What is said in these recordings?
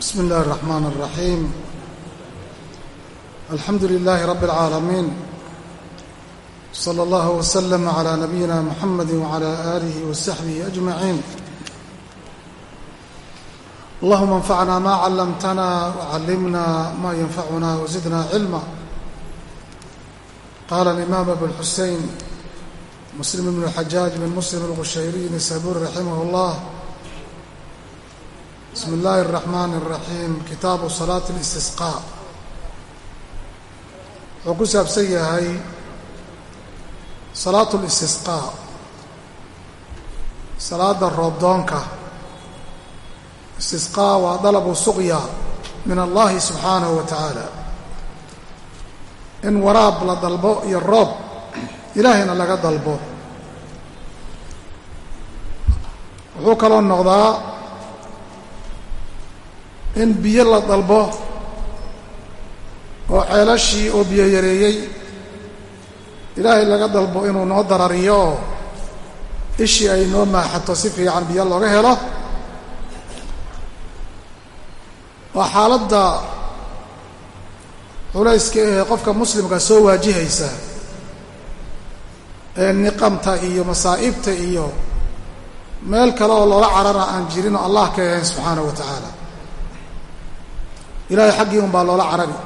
بسم الله الرحمن الرحيم الحمد لله رب العالمين صلى الله وسلم على نبينا محمد وعلى آله وصحبه أجمعين اللهم انفعنا ما علمتنا وعلمنا ما ينفعنا وزدنا علما قال الإمام أبو الحسين مسلم بن الحجاج بن مسلم الغشيري نسابور رحمه الله بسم الله الرحمن الرحيم kitaabu صلاaة الاstisقاء wuxuu ku saabsan yahay صلاaة الاstisقاء salaada roobdoonka istisqاء waa dلب suqya min allahi subxaanaه wa taعaalى in waraab la dalbo iyo roob ilaahayna laga dalbo wuxuu kaloo noqdaa in biyo la dalbo oo ceelashii oo biyo yareeyey. Ilaahay laga dalbo inuu noo darariyo oo ishii ay noo maaxato si fiican biyo looga helo. Waa xaaladda culayska ahee qofka muslimka soo waajihaysa ee niqamta iyo masaa'ibta iyo meel kale oo loola carara aan jirin oo allah ka ahayn subxaanahu wa tacaala ilahay xaggii un baa loola carabi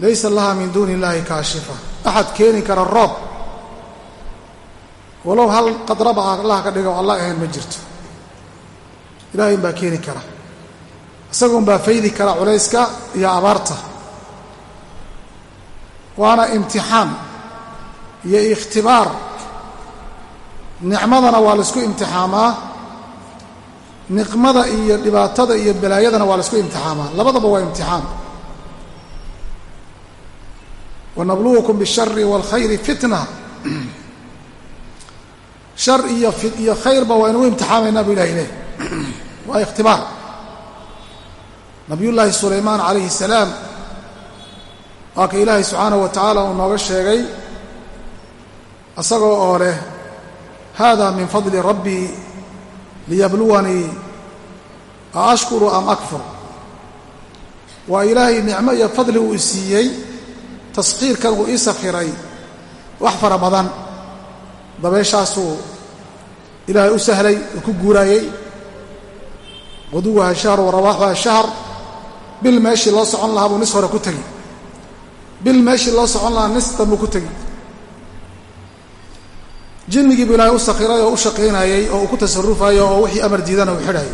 laysa laha min duuni illahi kaashifa. Axad keeni kara roob. Walow hal qadraba allah ka dhiga oo allah ahayn ma jirto. Ilahay un baa keeni kara. Isagun baa faydi kara culayska iyo abaarta. Waana imtixaan iyo ikhtibaar. Nicmadana waa la isku imtixaamaa niqmada iyo dhibaatada iyo balaayadana waa la isku imtixaamaa. Labadaba waa imtixaan. Wanabluukum bishari waalkhayri fitna. Shar iyo iyo khayrba waa inugu imtixaamaynaa bu ilahay leh waa ikhtibaar. Nabiyullaahi sulaymaan calayhi asalaam waa ka ilaahay subxaanahu wa tacaala uu nooga sheegay isagoo oo leh haadaa min fadli rabbii liyabluwanii a ashkuru am akfur waa ilaahay nicmo iyo fadli uu isiiyey taskhiirkan uu ii sakhiray wax fara badan. Dabeeshaasuu ilaahay u sahlay uu ku guuraayey. Quduwaha shahr wa shahr. Bil meeshii loo socon lahaa buu nis hore ku tegi bil meeshii loo socon lahaa nis danbuu ku tegi jinnigii buu ilaahay u sakhiray oo u shaqaynayey oo uu ku tasarufayo oo wixii amar diidana uu xidhayay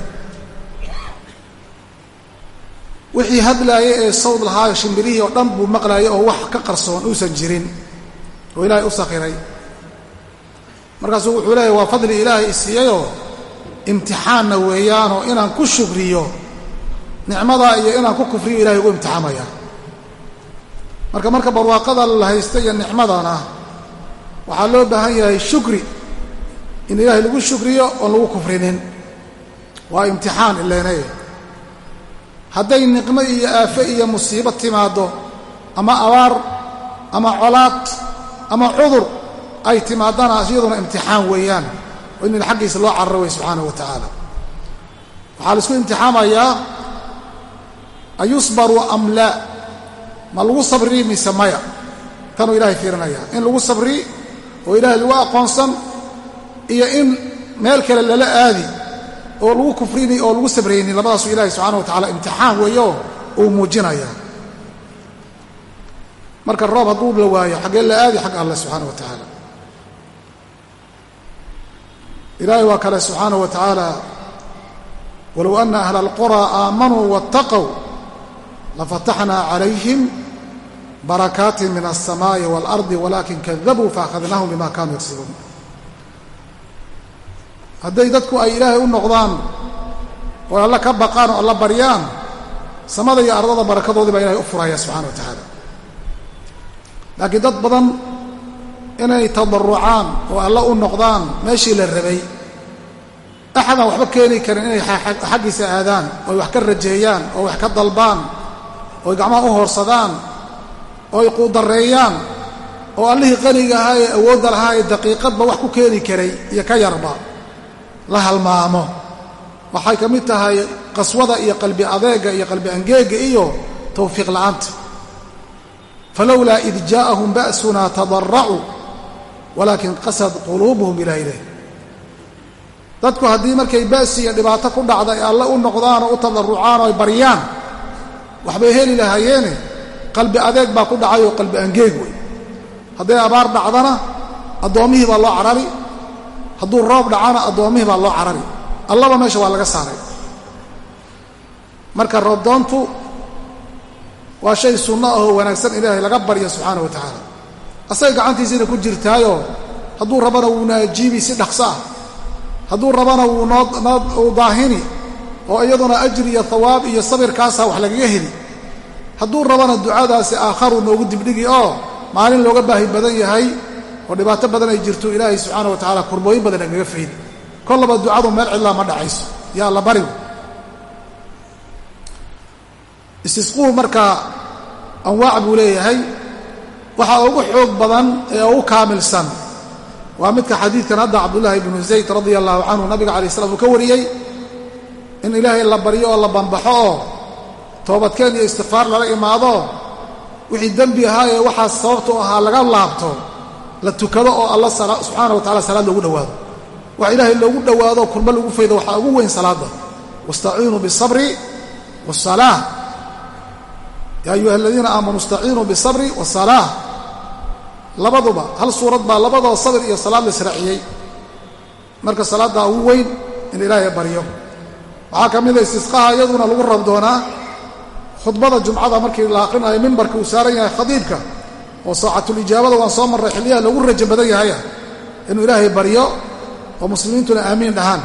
wixii hadlaayay ee sawd lahaayo shimbirihii oo dhan buu maqlaayay oo wax ka qarsoon uusan jirin oo ilaahay u sakhiray. Markaasuu wuxuu leeyahy waa fadli ilaahay isiiyeyoo imtixaanna weeyaanoo inaan ku shukriyo nicmadaa iyo inaan ku kufriyo ilahay ugu imtixaamaya. Marka marka barwaaqada la haysta iyo nicmadana waxaa loo baahan yahay shukri. In ilaahay lagu shukriyo oon lagu kufrinin. Waa imtixaan ileenay hadday niqmo iyo aafe iyo musiibo timaaddo ama abaar ama colaad ama cudur ay timaadana iyaduna imtixaan weeyaan. Oo in xaggiisa loo cararo wey subxaanahu wa tacaala waxaa la isku imtixaamayaa ayusbaru am laa ma lagu sabrii mise maya? Tanuu ilahay fiirinaya in lagu sabri oo ilaahay lagu aqoonsan iyo in meel kale lala aadi oo lagu kufrini oo lagu sabraynin labadaasuu ilaahay subxana wa tacala imtixaan weeyo uu muujinaya. Marka roob hadduu la waayo xaggee la aadi xag alleh subxaana wa tacaala. Ilaahay waa kale subxaana wa tacaala walow ana ahla alquraa aamanuu waاtaqow lafataxnaa calayhim barakaatin min alsamaa'i waalardi walakin kadabuu faakhadnaahum bima kaanuu yagsibuun hadday dadku ay ilaahay u noqdaan oo alla ka baqaan oo alla baryaan samada iyo ardada barakadoodii baa ilahay u furaya subxana wa tacaala laakiin dad badan inay tadarucaan oo alla u noqdaan meeshii la rabay axadaan waxba keeni karin inay xaggiisa aadaan ooy wax ka rajeeyaan oo wax ka dalbaan ooy gacmaha u hoorsadaan ooy quudareeyaan oo allihii qaniga ahaa ee awoodda lahaa ee daqiiqadba wax ku keeni karay iyo ka yarba. La halmaamo. Waxay ka mid tahay qaswada iyo qalbi adeega iyo qalbi angeega iyo tawfiiq la'aanta falowlaa id jaa'ahum ba'sunaa tadaracuu walaakin qasad quluubuhum ilaa ilayh. Dadku haddii markay ba'si iyo dhibaato ku dhacda ay alle u noqdaan oo u tadarrucaan oo ay baryaan waxbay heli lahaayeene qalbi adeeg baa ku dhacay oo qalbi angeeg wey hadday abaar dhacdana addoommihii baa loo carari. Hadduu roob dhacana addoommihii baa loo carari. Allaba meesha waa laga saaray. Marka roobdoontu waa shay sunno ahoo wanaagsan ilaahay laga baryo subxaana wa tacaala. Asaga gacantiisiina ku jirtaayoo hadduu rabana wuu naajiibi si dhaqso ah hadduu rabana wuu noo daahini. Oo iyaduna ajri iyo hawaab iyo sabirkaasa wax lagaga heli hadduu rabana ducadaasi aakharu noogu dibdhigi oo maalin looga baahi badan yahay oo dhibaato badan ay jirto ilaahay subxaana wa tacaala kurbooyin badan nagaga faydi kollaba ducadu meel cidlaa ma dhacayso. Yaa la barigu istisquhu markaa anwaac buu leeyahay. Waxaa ugu xoog badan ee ugu kaamilsan waa midka xadiidkan hadda cabdullaahi ibnu zayd radia allahu canhu nabiga alay slam uu ka wariyey in ilaahay la baryo oo la bambaxo oo toobadkeen iyo istikfaar lala imaado wixii dembi ahaa ee waxaas sababtu ahaa laga laabto la tukado oo alla subxaana wa tacala salaad loogu dhowaado. Wax ilaahay loogu dhowaado kurba lagu faydo waxaa ugu weyn salaadda. Wastaciinuu bisabri wasalaa yaa ayuha aladiina aamanuu istaciinuu bisabri wasalaa labaduba hal suurad baa labadoo sabir iyo salaad la israaciyey marka salaaddaa ugu weyn in ilaahay baryo waxaa ka mida istisqaha iyaduna lagu rab doonaa khudbada jumcada markii la aqrinayo mimbarka uu saaran yahay khadiibka oo saacatulijaabada waan soo marray xilliyaha loogu rajo badan yahaya inuu ilaahay baryo oo muslimiintuna aamiin dhahaan.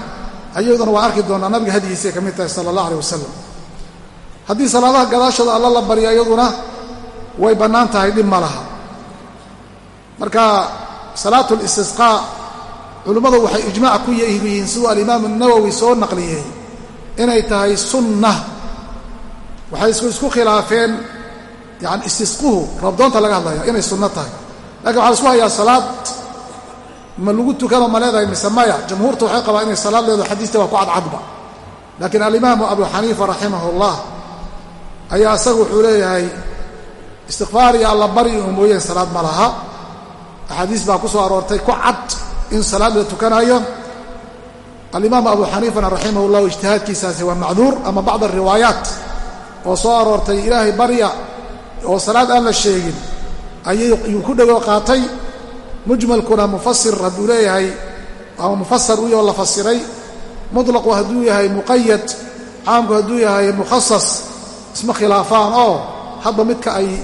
Ayaduna waan arki doonaa nabiga hadigiisay ka mid tahay sala allah aleh wasalam haddii salaadaha gadaashooda alla la baryo iyaduna way bannaan tahay dhib ma laha. Marka salaatu listisqaa culimmadu waxay ijmaac ku yihiin siduu alimaamu nawowi soo naqliyey inay tahay sunna waxay isku khilaafeen yani istisquhu roobdoonta laga hadlaya inay sunno tahay. Lakin waxaa isku hayaa salaad. Ma lagu tukano ma leedahay mise maya jamhuurta waxay qabaan inay salaad leedo xadiista waa ku cadcadba laakiin alimaamu abu xaniifa raximah اllah ayaa isagu wuxuu leeyahay istikfaar iyo alla bari uu mooyeen salaad ma laha. Axaadiis baa ku soo aroortay ku cad in salaad la tukanayo. Alimaamu abu xaniifana raximah llahu ijtihaadkiisaasi waa macduur ama bacd ariwaayaat oo soo aroortay ilaahay barya oo salaad aan la sheegin ayuu ku dhego qaatay. Mujmalkuna mufasir hadduu leeyahay ama mufasar uyoo la fasiray mutlaqu hadduu yahay muqayad caamku hadduu yahay mukhasas isma khilaafaan oo hadba midka ay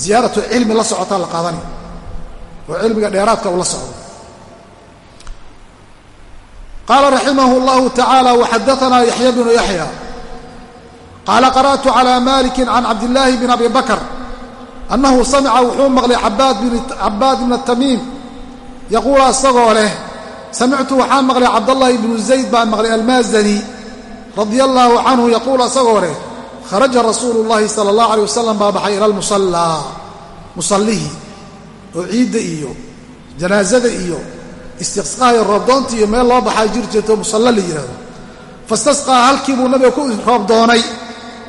ziyaaratu cilmi la socotaa la qaadani oo cilmiga dheeraadka uu la socdo. Qaala raximah اllahu tacaala waxadaanaa yaxya bnu yaxya qaala qara'tu calى maliki can cabdillaahi bn abi bakr annahu samica wuxuu maqlay cabaad bna tamiim yaquula isagoo leh samictu waxaan maqlay cabdallahi bnu zayd baan maqlay almaazani radia allaahu canhu yaquula isagoo leh kharaja rasuulu llahi sala allah alay wasalam baa baxay ila almusallaa musallihii oo ciidda iyo janaasada iyo istisqaaha iyo roobdoonta iyo meel loo baxaa jir jirto musalla la yidhahdo fastasqaa halkii buu nabiga ku roobdoonay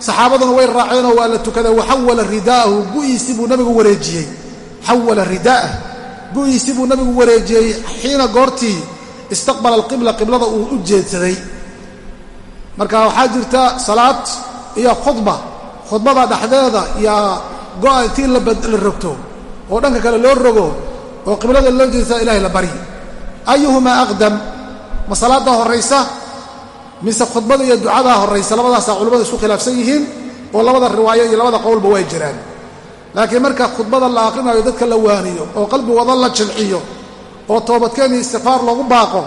saxaabaduna way raaceenoo waa la tukaday waxawala ridaa'ahu gu'iisii buu nabigu wareejiyey. Xawala ridaa'ah gu'iisii buu nabigu wareejiyey xiina goortii istaqbala alqibla qiblada uu u jeedsaday. Marka waxaa jirta salaad iyo khudba. Khudbada dhexdeeda iyo go'a intii la rogto oo dhanka kale loo rogo oo qiblada loo jeedsaa ilahay la baryi ayuhumaa aqdam? Ma salaadda horraysa mise khudbada iyo ducadaa horraysa labadaasaa culimmadu isku khilaafsan yihiin oo labada riwaayo iyo labada qowlba way jiraan. Laakiin marka khudbada la aqrinayo dadka la waaniyo oo qalbigooda la jilciyo oo toobadkeen iyo istikfaar loogu baaqo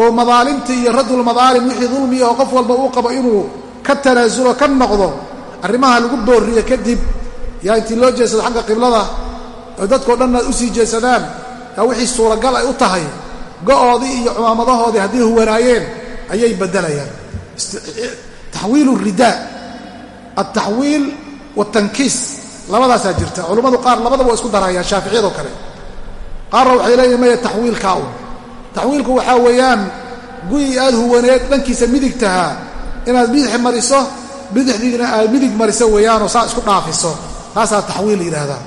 oo madaalimtii iyo raddulmadaalim wixii dulmiya oo qof walba uu qabo inuu ka tanaasulo ka noqdo arrimaha lagu boorriyo kadib yaa intii loo jeedsado xagga qiblada oo dadkao dhanna u sii jeedsadaan yaa wixii suuragal ay u tahay go'oodii iyo cumaamadahoodii haddii huwanaayeen ayay beddelayaan taxwiilu ridaa altaxwiil waatankiis labadaasaa jirta. Culummadu qaar labadaba waa isku darayaan shaaficiyadoo kale. Qaarna waxay leeyihiin maya taxwiilkaa un taxwiilku waxaa weeyaan gu'ii aad huwaneed dhankiisa midigtahaa inaad bidix mariso bidixdiina aad midig mariso weeyaanoo saa isku dhaafiso. Taasaa taxwiil yidhaahdaa.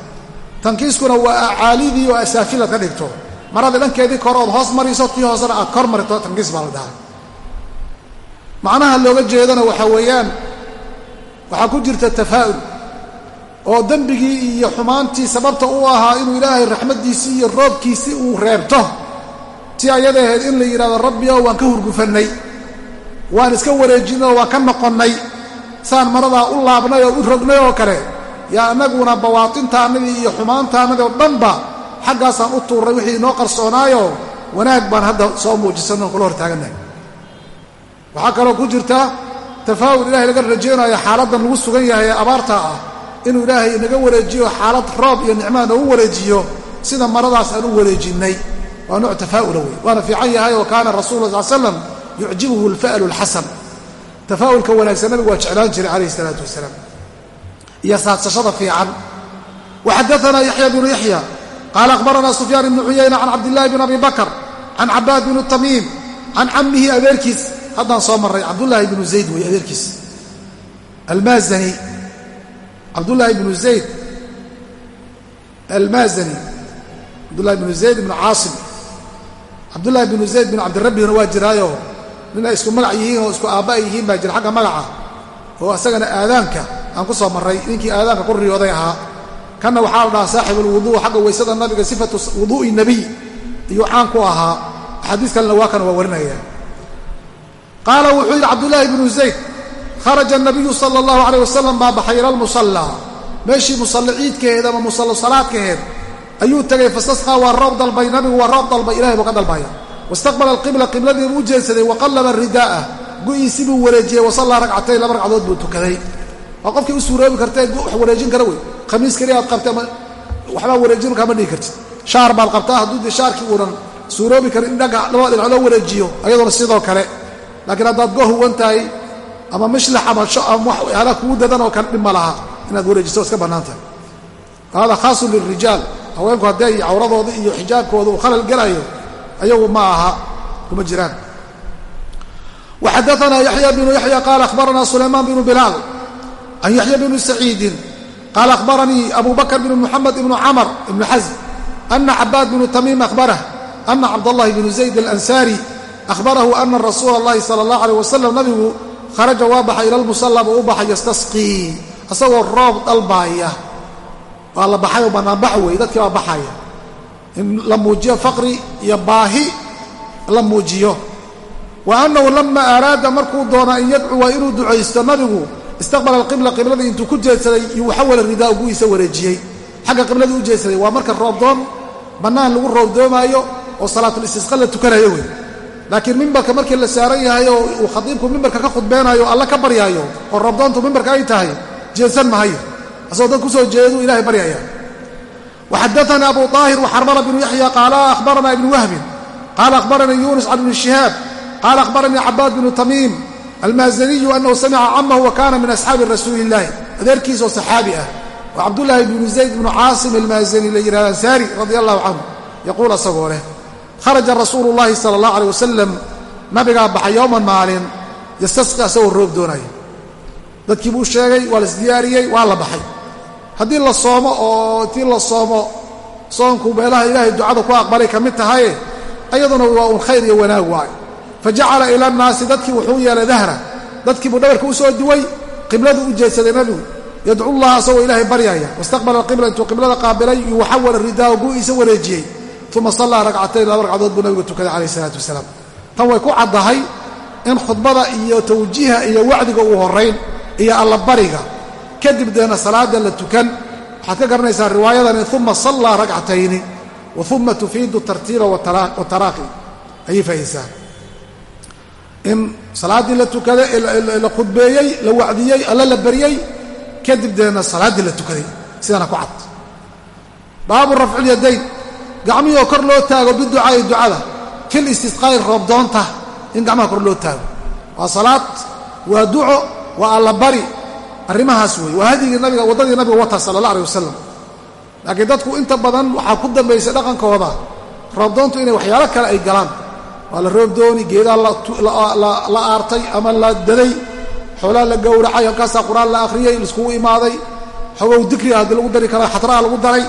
Tankiiskuna waa acaalidii oo asaafilaad ka dhigto. Marada dhankeedii kore ood hoos mariso tii hoosena aad kor marito tankiis baa la dhahaa macnaha looga jeedana waxaa weeyaan waxaa ku jirta tafaa'ul oo dembigii iyo xumaantii sababta u ahaa inuu ilaahay raxmaddiisii iyo roobkiisii uu reebto si ayada ahayd in la yidhahdo rabbi oo waan ka hurgufannay waan iska wareejinay oo waan ka noqonnay saan maradaa u laabnay oo u rognay oo kale yaa annaguna bawaatintaannadii iyo xumaantaannadii oo dhanba xaggaasaan u tuurnay wixii inoo qarsoonaayo wanaag baan hadda soo muujisanno kula hortaagannahay waxaa kaloo ku jirta tafaawul ilahay laga rajaynayo xaaladdan lagu sugan yahay ee abaarta ah. Inuu ilaahay naga wareejiyo xaalad roob iyo nicmaa nagu wareejiyo sida maradaas aan u wareejinnay. Waa nooc tafaa'ula wey waana fiican yahay oo kaana rasul sal slam yucjibuhu alfa'lu alxasan tafaa'ulka wanaagsan nabigu waa jeclaan jiray calayhi isalaatu wasalaam. Iyo saadsashada fiican. Waxadaanaa yaxya bnu yaxya qaala akhbaranaa sufyaan ibnu cuyayna can cabdillahi bn abi bakr can cabaad bn tamiim can cammihi adeerkiis haddaan soo marray cabdullaahi bnu zayd wey adeerkiis. Almaazani cabdullaahi bnu zayd. Almaazani cabdullahi bnu zayd ibnu caasim. Cabdullaahi bnu zayd binu cabdirabbina waa jiraayo. Ninay isku magac yihiin oo isku aabba'a yihiin baa jira xagga magaca. Oo isagana aadaanka aan ku soo marray ninkii aadaanka ku riyooday ahaa. Kanna waxaa la dhahaa saaxibulwuduu xagga waysada nabiga sifatu wuduu'i nebiy iyuu caan ku ahaa. Axaadiis kalena waa kan waa warinaya qaala wuxuu yidhi cabdullaahi bnu zayd kharaja nabiyu sala allahu calayh wasalam baa baxay ila lmusallaa meeshii musalli ciidkaheed ama musallo salaadkaheed ayuu tegay fastasqaa waa roob dalbay nabigu waa roob dalbay ilahay buu ka dalbaya. Wastaqbala alqibla qibladiibuu u jeedsaday waqallaba ridaa'a gu'iisi buu wareejiyey wasallaa ragcatayn laba ragcadood buu tukaday. Waa qofkii u suuroobi kartae wax wareejin kara wey. Khamiis keliya aad qabtay ama waxbaa wareejin markaa ma dhihi kartid. Shaar baad qabtaa hadduu dee shaarkii uunan suuroobi karin in dhagga labada dhinac loo wareejiyo ayadoona sidoo kale laakiin haddaad go huwan tahay ama mishlax ama waxyaalaha kugu dadan oo kale dhib ma laha inaad wareejiso iska bannaan tahay. Hada khaasun lilrijaal haweenku haddee cawradooda iyo xijaabkooda uu khalal gelayo ayagu ma aha kuma jiraan. Waxadaanaa yaxya bnu yaxya qaala akhbaranaa sulaymaan bnu bilaal can yaxya bni saciidin qaala akhbaranii abu bakr bn muxamed ibnu camr ibnu xasm ana cabaad bnu tamiim ahbarah ana cabdallahi bnu zayd alansaari ahbarahu ana rasuula اllahi sala اllah alيh wasalam nabigu kharaja waa baxay ila lmusalla buu u baxay yastasqii isagoo roob dalbaaya waa la baxayoo bannaanbax wey dadkii baa baxaya in la muujiyo faqri iyo baahi la muujiyo wa annahu lama araada markuu doona an yadcuwa inuu ducaysto nabigu istaqbala alqibla qibladii intuu ku jeedsaday yuxawala ridaa gu'iisa wareejiyey xagga qibladii u jeedsaday waa marka roobdoon bannaan lagu roobdoomaayo oo salaatulistisqa la tukanayo wey laakiin mimbarka markii la saaran yahayo uu khadiibku mimbarka ka khudbeenayo alla ka baryaayo oo rabdoontu mimbarka ay tahay jeedsan mahayo asagoo dad ku soo jeedu ilahay baryaya waxadaana abu aahir waxarmala bnu yaxya qaala ahbarana ibnu wahbin qaala ahbaranii yuunus can ibni shihaab qaala ahbaranii cabaad bnu tamiim almaazaniyu anahu samica camahu wa kaana min asxaabi rasuuli illaahi adeerkiis oo saxaabi ah oo cabdulaahi bnu zayd bnu caasim almaazani la yihahda ansaari radia allahu canhu yaquul asagoo leh kharaja rasuulu llahi sala اllah alيh wasalam nabigaa baxay yowman maalin yastasqi asagoo roob doonaya dadkii buu sheegay waa la isdiyaariyey waa la baxay. Haddii la soomo oo tii la soomo soonku meelaha ilaahay ducada ku aqbalay ka mid tahaye ayaduna waa un khayr iyo wanaag waayo. Fa jacala ila annaasi dadkii wuxuu yeelay dahra. Dadkii buu dhabarka u soo duway qibladuu u jeedsaday nabigu. Yadcu llaha asagoo ilaahay baryaya. Wastaqbala alqibla intuu qiblada qaabilay yuxawala ridaahu gu'iisa wareejiyey uma sallaa ragcatayn laba ragcadood buu nabigu tukaday calayh isalaatu wasalaam. Tan way ku caddahay in khudbada iyo tawjiiha iyo wacdiga uu horrayn iyo allabariga kadib deena salaada la tukan. Waxaad ka garanaysaa riwaayadani uma sallaa ragcatayni wa uma tufiidu tartiiba wataraaqi ayay faa'idaysaa in salaaddii la tukada la khudbeeyey la wacdiyey alla la baryey kadib deena salaaddii la tukaday. Sidana ku cad. Baabu rafcilyadayn gacmihii oo kor loo taago biducaa'i ducada fil istisqaa'i roobdoonta in gacmaha kor loo taago. Waa salaad waa duco waa allabari. Arrimahaas weeye waa hadyigii nabiga waddadii nabiga wata sala allah aleh wasalam laakiin dadku inta badan waxaa ku dambaysay dhaqankooda. Roobdoontu inay waxyaalo kale ay galaan. Waa la roob dooni geedaa la aartay ama la daday. Xoolaa la gowracay halkaasaa qur'aan la akhriyey laiskugu imaaday. Xogow dikri haddii lagu dari kara xatraa lagu daray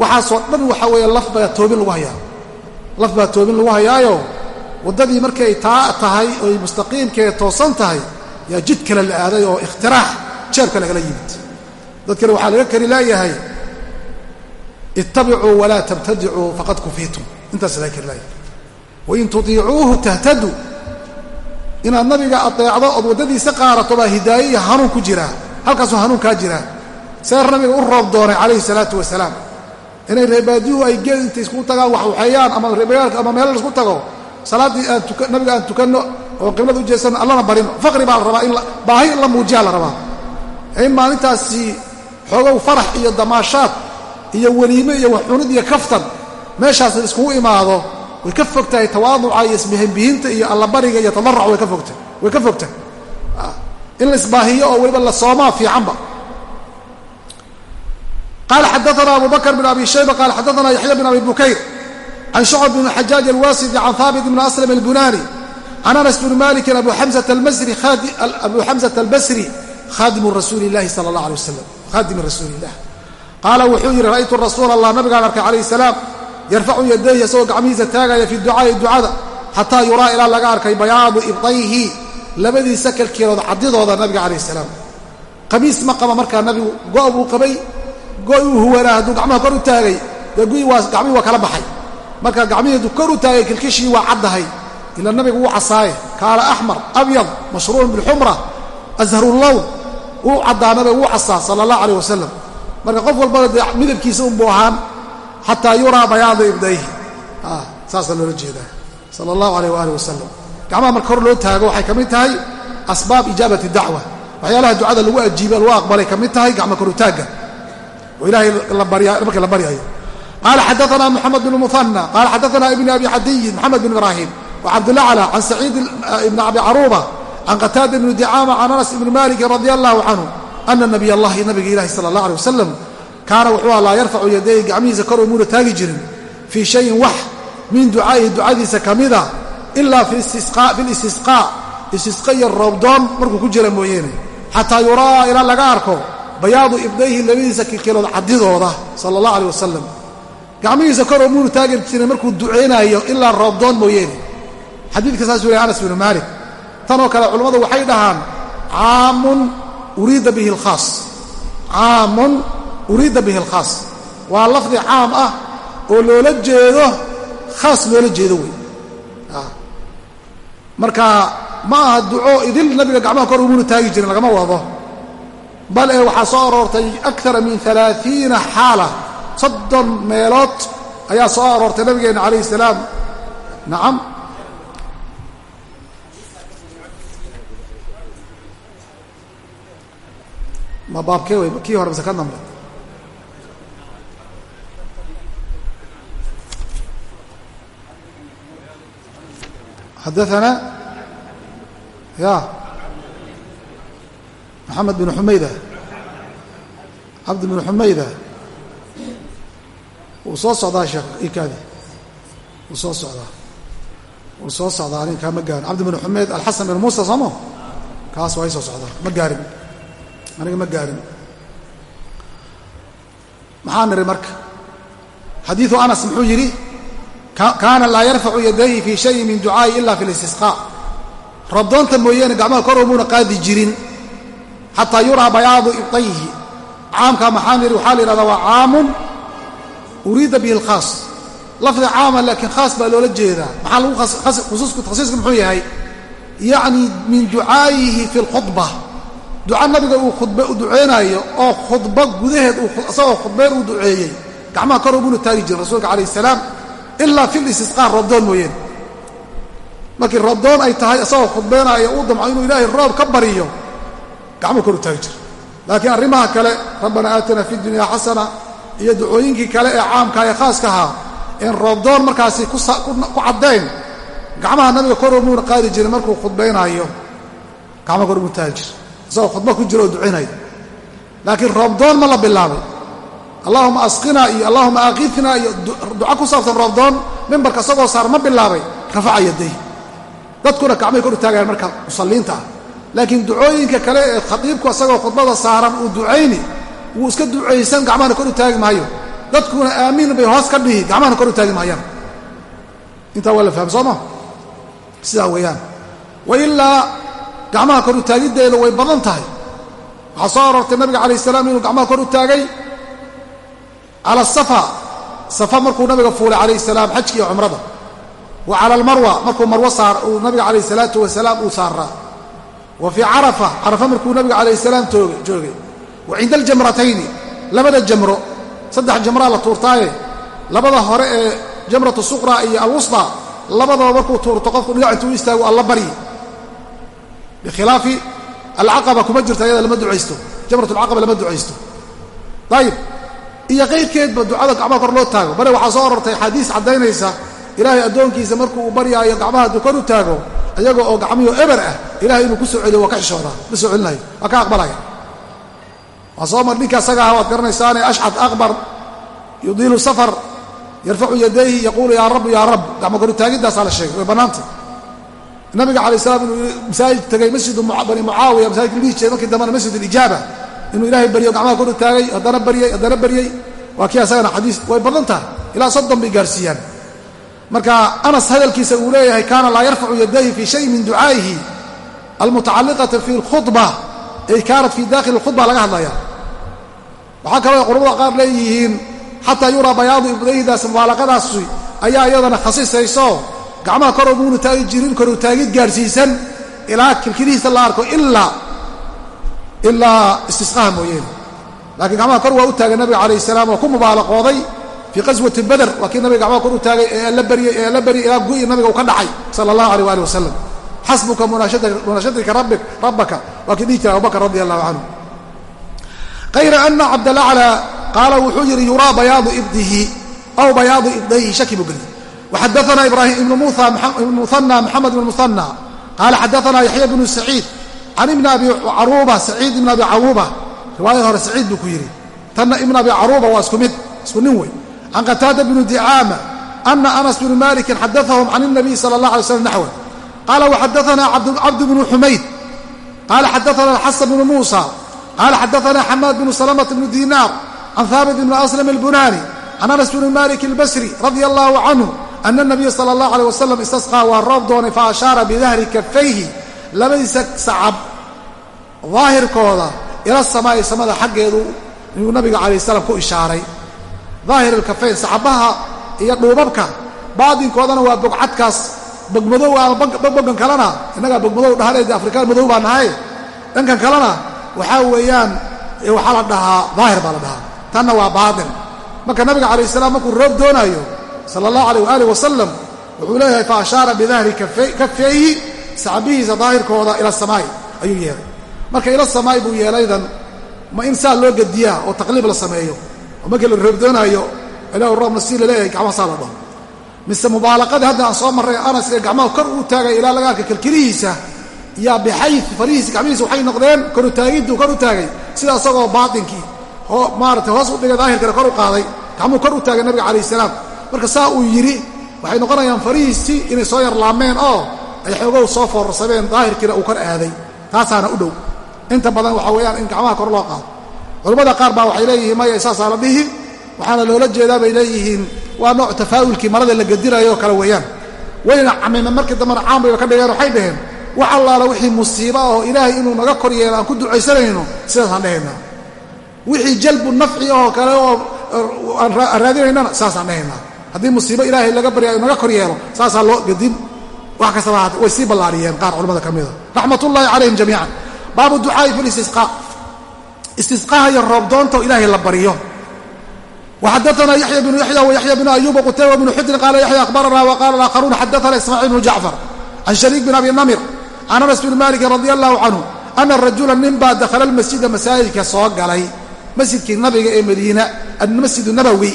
waxaasoo dhan waxa weeye laf baa toobin lagu hayaa. Laf baa toobin lagu hayaayo waddadii markay taa tahay oy mustaqiimkee toosan tahay yaa jid kale la aaday oo ikhtiraax jeebka lagala yimid. Dadkana waxaa laga kari leeyahay ittabicuu walaa tabtadicuu faqad kufiitum intaas laga kari leeyahay wain tutiicuuhu tahtaduu inaad nabiga adeecdo ood waddadiisa qaarato baa hidaaye iyo hanuun ku jiraa halkaasuu hanuun kaa jiraa seer nabiga u roob doonay calayhi salaatu wasalaam inay reebaadiyuhu ay geel intay isku tagaan wax waxeeyaan ama reebayaalka ama meelo la isku tago salaaddii aan nabiga aan tukanno oo qiblada u jeesanno allana barino. Faqri baa la rabaa in baahi in la muujiyaa la rabaa. In maalintaasi xoogow farax iyo damaashaad iyo weliime iyo waxcunid iyo kaftan meeshaas iskugu imaado way ka fog tahay tawaaduca iyo isbihinbihinta iyo allabariga iyo tadarac way ka fogtahay way ka fogtahay in la isbaahiyo oo weliba la soomaa fiicanba qala xadaana abu bakr bn abi shayba qala xadaana yaxya bn abi bukayr can shucb bn xajaaj alwasidi can haabit bn aslam albunani can anas bn maliki abu xamزة albasri khadimu rasuuli اllahi salى اllah alيه wasalam khadimi rasuuli اllah qaala wuxuu yidhi ra'aytu rasuul allah nabigaan arkay calayh salaam yarfacu yadayhi isagoo gacmihiisa taagaya fi ducaa'i ducada xataa yuraa ilaa laga arkay bayaadu ibdayhi labadiisa kalkeelood caddidooda nabiga calayh salaam qamiis ma qaba markaa nabigu go' buu qabay go' uu huwanaa hadduu gacmaha kor u taagay gu'ii waa waxyaalaha ducada lagu ajiiba lagu aqbalay ka mid tahay gacmo korutaagga oo ilaahay marka la baryayo. Qaala xadaana moxamed bn muhanna qaala xadaana ibni abi cadiyin moxamed bn ibraahim wcabdulacla can saciid ibni abi caruuba can qataada ibni dicaama can anas ibni malikin radi allahu canhu ana nabiy allahi nabiga ilahi sala allah alay wasalam kaana wuxuu a laa yarfacu yadayhi gacmihiisa kor umuuna taagi jirin fii shayin wax min ducaa'ihi ducadiisa ka mida ilaa fi listisqaa istisqa iyo roobdoon markuu ku jira mooyeene xataa yuraa ilaa laga arko bayaadu ibdayhi labadiisa kilkilood caddidooda sala allah aleh wasalam gacmihiisa kor umuunu taagi jirin markuu duceynaayo ilaa roobdoon mooyeene. Xadiidka saasuu lehy anas binu maalik. Tanoo kale culammadu waxay dhahaan caamun uriida bihi alkhaas. Caamun uriida bihi alkhaas. Waa lafdi caam ah oo loola jeedo khaas loola jeedo wey marka ma aha duco idil nabiga gacmaha kor umuuna taagi jirin lagama wado bal ee waxaa soo aroortay akara min alaaiina xaala soddon meelood ayaa soo aroortay nabigeenna calayhi salaam. Nacam. Ma baabkee wey kii hore mise ka dambe? Xadaana ya maxamed bn xumayda cabd bn xumayda wuu soo socdaa sheekh ikaadi. Wuu soo socdaa. Wuu soo socdaa anin kaa ma gaarin. Cabd bn xumayd alxasan bn muusa sooma kaas waa i soo socdaa. Ma gaarin. Aniga ma gaarin. Maxaa niri marka? Xadiiu anas muxuu yidhi kaana laa yarfacu yadayhi fii shayin min ducaa'i ila fi listisqaa rabdoonta mooyaane gacmaha kor umuuna qaadi jirin xataa yuraa bayaadu ibdayhi caamkaa maxaa niri waxaa la yidhahdaa waa caamun uriida bihi alkhaas. Lafdi caama laakiin khaas baa loola jeedaa. Maxaa lagu takhsiiska muxuu yahay? Yacni min ducaa'ihi fi lkhudba duca nabiga uu khudbe u duceynaayo oo khudbo gudaheed isagoo khudbeyn uu duceeyey. Gacmaha kor umuuna taagi jirin rasuulka calayh salaam ilaa fi listisqaa roobdoon mooyeene markii roobdoon ay tahay isagoo khudbeynaayo uu damco inuu ilaahay roob ka bariyo gacmuhu kor u jira laakiin arrimaha kale rabbana aatina fi dunya xasana iyo ducooyinkii kale ee caamka ee khaaska ahaa in roobdoon markaasi ku caddayn. Gacmaha nabiga kor umuuna qaadi jirin markuu khudbaynaayo gacmaha kor umuu taagi jira isagoo khudba ku jira oo ducinaya laakiin roobdoon ma la bilaabay. Allahuma asqinaa iyo allahuma aaqidnaa iyo duco ku saabsan roobdoon mimbarka isagoo saar ma bilaabay. Rafaca yaday. Dadkuna gacmay kor u taagayaan marka musalliinta ah laakiin ducooyinka kale ee khadiibku isagoo khudbada saaran uu ducayni wuu iska ducaysan gacmahana kor u taagi maayo. Dadkuna aamiin bay hoos ka dhihi gacmahana kor u taagi maayaan. Intaa waa la faham soo ma? Sidaa weeyaan. Wa gacmaha kor u taagiddeeda way badan tahay. Waxaa soo aroortay nabiga calayh salaam inuu gacmaha kor u taagay. Cala asafa safa markuu nabiga fuulay calayh salaam xajki iyo cumrada. Wa cala almarwa markuu marwo saar uu nabiga calayh salaatu wasalaam uu saaraa wa fii carafa carafa markuu nabiga calayh salaam joogay. Wa cinda aljamratayni labada jamro saddex jamraa la tuurtaaye. Labada hore ee jamratu suqra iyo alwusطa labadaba markuu tuurto qofku dhinac intuu istaago alla baryi bikhilaafi alcaqaba kuma jirto ayada lama ducaysto. Jamratulcaqaba lama ducaysto. Ayib iyo qayrkeedba ducada gacmaha kor loo taago. Bale waxaa soo arortay axaadiis caddaynaysa ilaahay addoonkiisa markuu uu baryaayo gacmaha hadduu kor u taago iyaga oo gacmihio eber ah ilahay inuu ku soo celiyo waa ka xishoodaa ma soo celinayo waa ka aqbalaya. Waa soo mar ninka asaga ah waad garanaysaane ashcad aqbar yudiilu safar yarfacu yadayhi yaquulu yaa rabu yaa rab gacmo korutaagidaasaa la sheegay way bannaanta nabiga alay slam inuu masaajid tegay masjidu bani mucaawiya masaajidka dhihi jiray markii dambena masjid alijaaba inuu ilaahay baryo gacmaha kor u taagay haddana baryey haddana baryey waa kii asagana xadiis way badan tahay. Ilaa soddon bay gaarsiiyaan marka anas hadalkiisa uu leeyahay kaana laa yarfacu yadayhi fii shay min ducaa'ihi almutacalliqati fi lkhudba ay kaanat fii dakhili lkhudba laga hadlaya waxaa kaloo qulamada qaar leeyihiin xataa yuraa bayaadu ibdaydaas mubaalaqadaasi ayaa iyadana khasisayso gacmaha kor omuunu taagi jirin koru taagid gaadhsiisan ilaa kilkilihiisa la arko ilaa istisqaha mooyeene. Laakiin gacmaha kor waa u taagay nabiga calayh salaam oo ku mubaalaqooday fii qaswati bader waa kii nabiga gacmaha kor u taagay ee alla baryay ee alla baryay ilaa gu'i nabiga uu ka dhacay sala allahu aleyh waali wasalam xasbuka munashadika rabbaka waa kii dhihi jira abubakr radi allahu canhu kayra ana cabdalaclaa qaala wuxuu yidhi yuraa bayaadu ibdihi aw bayaadu ibdayhi shaki buu geliyey waxadaanaa ibraahim ibnu muhana maxamed ibn muhana qaala xadaanaa yaxya bnu saciid can ibni abi caruuba saciid ibn abi caruuba riwaayada hore saciid buu ku yidhi tanna ibn abi caruuba waa can qataada bni dicaama ana anas bnu malikin xadaahum can الnabiy salى اllah alay slam naxwa qaala waxadaana cabd bnu xumayd qaala xadaana xasan bnu muusa qaala xadaana xamaad bnu salmt bnu dinaar can haabit bni aslam اlbunaani can anas bni malik اlbasri radia allahu canhu ana الnabiya salى اllah alيh wasalam istasqaa waa roob doonay faashaara bidahri kafayhi labadiisa sacab daahirkooda ila samaa'i samada xaggeedu inuu nabiga calayh salam ku ishaaray daahir alkafayn sacabaha iyo dhuubabka baadinkoodana waa bogcadkaas. Bogmadow ama bogan kalena. Innagaa bogmadow dhahaneed afrikaan madow baa nahay. Dhankan kalena waxaa weeyaan waxaa la dhahaa daahir baa la dhahaa. Tanna waa baatin marka nabiga calayh salaam markuu roob doonaayo sala allahu alayh waaalih wasalam wuxuu leeyahay fa ashaara bidahri kafeehi sacabihiisa daahirkooda ila samaa'i ayuu yeelay. Marka ila samaa'i buu yeelaydan ma in saa loo gediyaa oo taqliib la sameeyo oo markii la roob doonaayo ilaahu roobna sii la leeyahay gacmaha saa la dhaho mise mubaalaqadii hadda aan soo marray anas ee gacmaha kor uu taagay ilaa laga arka kelkelihiisa yaa bixay farihiisi gacmihiisa waxay noqdeen koru taagiduu kor u taagay sida isagoo baatinkii maarata hoos u dhigay daahirkana kor u qaaday gacmuhu kor u taagay nabiga calayh salaam. Marka saa uu yidhi waxay noqonayaan farihiisii inay soo yarlaameen oo ay xoogow soo foorarsadeen daahirkiina uu kor aaday taasaana u dhow. Inta badan waxaa weeyaan in gacmaha kor loo qaado culammada qaar baa waxay leeyihiin maya saasaa la dhihi. Waxaana loola jeedaa bay leeyihiin waa nooc tafaa'ulkii marada la gedinayo oo kale weeyaan. Wayna camimeen markii dambena caan bayba ka dhigeen waxay dhaheen wax allaala wixii musiiba oo ilaahay inuu naga kor yeelo aan ku ducaysanayno sidaasaan dhahaynaa wixii jalbu nafci oo kale oo aan raadinaynana saasaan dhahaynaa haddii musiibo ilaahay laga baryayo naga kor yeelo saasaa loo gedin wax kastaba way sii ballaariyeen qaar culamada ka mida raxmatullaahi calayhim jamiican. Baabu ducaa'i fi listisqaa istisqaha iyo roobdoonto ilaahay la baryo waxadaanaa yaxya bnu yaxya wayaya bnu ayuba qutayba bnu xujrin qaala yaxya ahbarana wa qaala aakharuun xadaana ismaaciil bnu jacfar can shariik bin abi namir can anas bni maliki radi allahu canhu ana rajula ninbaa dakhala almasjida masaajidka soo galay masjidkii nabiga ee madiina almasjid nabowi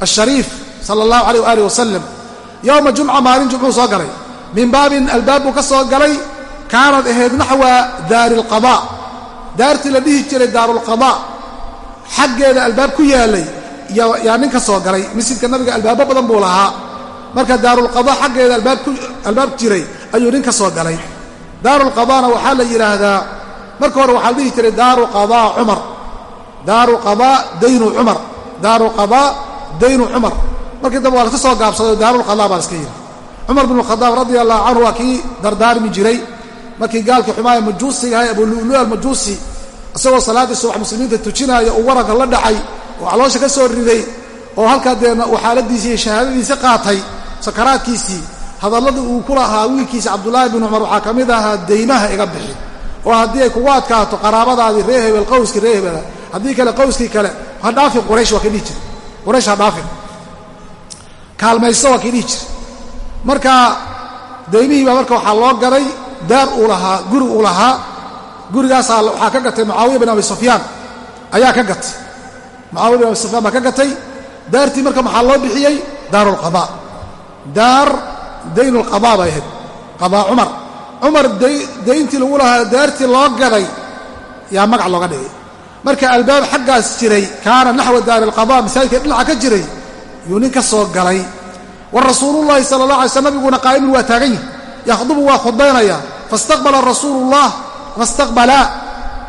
ashariif sala allahu alayh waaalih wasalam yowma jumca maalin jumcuu soo galay. Min baabin albaab buu ka soo galay kaanad ahayd naxwa daari alqada daartii la dhihi jiray daarulqadaa xaggeeda albaab ku yaalay yaa nin ka soo galay masjidka nabiga albaabo badan buu lahaa. Marka daarulqadaa xaggeeda albaab jiray ayuu nin ka soo galay. Daarulqadaana waxaa la yidhaahdaa marka hore waxaa la dhihi jiray daaru qadaa cumar. Daaru qadaa daynu cumar. Daaru qadaa daynu cumar. Markii dambe waa laska soo gaabsaday daarulqadaa baa la iska yidhi. Cumar binu khadaab radia allahu canhu waa kii dardaarmi jiray markii gaalkii xumaaya majuusiga ahay abulu'lu almajuusi isagoo salaaddii subax muslimiinta tujinaaya uu waranka la dhacay oo caloosha ka soo riday oo halkaa deena uu xaaladiisii iyo shahaadadiisi qaatay sakaraadkiisii hadalladii uu ku lahaa wiilkiisa cabdullaahi bin cumar waxaa ka mid ahaa daymaha iga bixi oo haddii ay kugu adkaato qaraabadaadii ree hebel qowskii ree hebela haddii kale qowskii kale ha dhaafin quraysh waa ka dhihi jira quraysh ha dhaafin kaalmayso waa ka dhihi jira marka daymihii baa marka waxaa loo gaday daar uu lahaa guri uu lahaa gurigaasaa waxaa ka gatay mucaawiya bin abi sufyaan. Ayaa ka gatay. Mucaawiya bin abi sufyaan ka gatay. Daartii marka maxaa loo bixiyey? Daarulqadaa daar daynulqadaa bay ahayd. Qadaa cumar. Cumar dayntii lagu lahaa daartii loo gaday yaa magac looga dhigay. Marka albaab xaggaas jiray kaana naxwa daari alqadaa masaajidka dhinaca ka jiray yuu nin ka soo galay. Wa rasuulullaahi sala allah alay sl nabiguuna qaa'imun waa taagan yihi yakhdubu waa khudbaynaya fastaqbala rasuulullah fastaqbalaa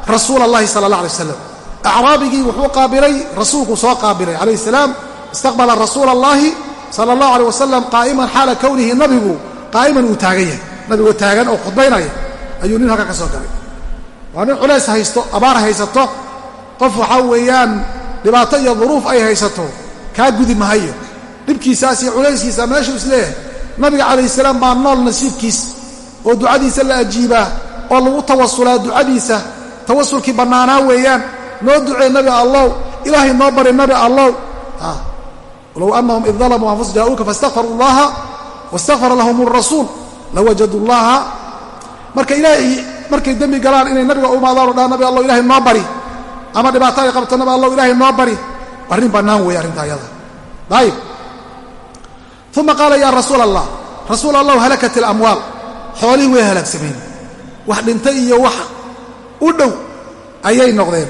rasuula allahi sala allah alay wasalam acraabigii wuxuu qaabilay rasuulku soo qaabilay calayhi salaam istaqbala rasuula allahi sala allahu aleyh wasalam qaa'iman xaala kownihi nabigu qaa'iman uu taagan yahay nabigoo taagan oo khudbaynaya ayuu nin halka ka soo galay. Waa nin culays haysto abaar haysato. Qof waxaa weeyaan dhibaato iyo duruuf ay haysato. Kaa gudi mahayo. Dhibkiisaas iyo culayskiisa meeshuu is leeyahay nabiga calayh salaam baa nool nasiibkiis oo ducadiisa la ajiibaa oo lagu tawasulaa ducadiisa. Tawasulkii bannaanaa weeyaan noo ducee nabi allow ilaahay noo bari nabi allow ah. low anahum id dalamuu anfus jaa'uuka faاstakfaruu llaha wastakfara lahum rasuul lawajadu llaha marka ilaahay markay dembi galaan inay nabiga u imaadaan o dhaan nabi allow ilahay noo bari. Ama dhibaato ay qabto nabi allow ilaahay noo bari. Arrin bannaan weeye arrinta ayada uma qaala yaa rasuul allah rasuul allahu halakat اlamwaal xoolihii way halaagsameen wax dhintay iyo wax u dhow ayay noqdeen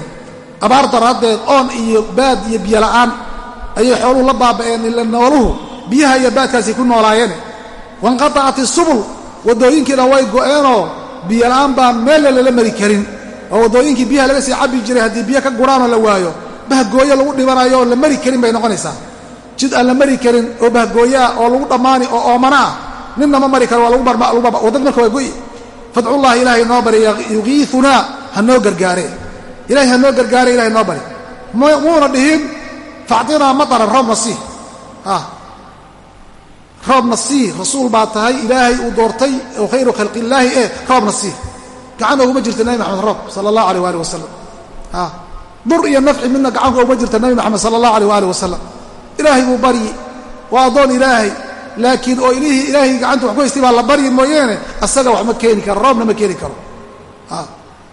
abaar daraaddeed oon iyo baad iyo biyo la'aan ayay xooluhu la baaba'een ila nooluhu biyaha iyo baadkaasay ku noolaayeene wanqatacat isubul waddooyinkiina way go'eenoo biyo la'aan baan meelna lala mari karin oo waddooyinkii biyaha laga sii cabbi jiray haddii biyo ka guraanoo la waayo bahgooyo lagu dhibanayo la mari karin bay noqonaysaa jid aan la mari karin oo bahgooyoah oo lagu dhammaani oo oomana. Ah ninna ma mari karo waa laguwaddad marka waa go'i fadcullahi ilaahay noo bari yugiiunaa ha noo gargaare. Ilahay ha noo gargaare ilahay noo bari. Muuna dhihin factinaa mataran roobna sii. Roobna sii rasuul baa tahay ilaahay uu doortay oo khayru khalqillaahi eh roobna sii. Gacanna uguma jirta nabi maxamed roob sala allah aleyh waali wasalam dur iyo nafci midna gacanka uguma jirta nabi maxamed sala allah aleyh waali wasalam ilaahay buu baryi waa addoon ilaahay. Laakiin oo ilihii ilaahay gacanta wax ku haystay baa la baryi mooyeene asaga wax ma keeni karo roobna ma keeni karo.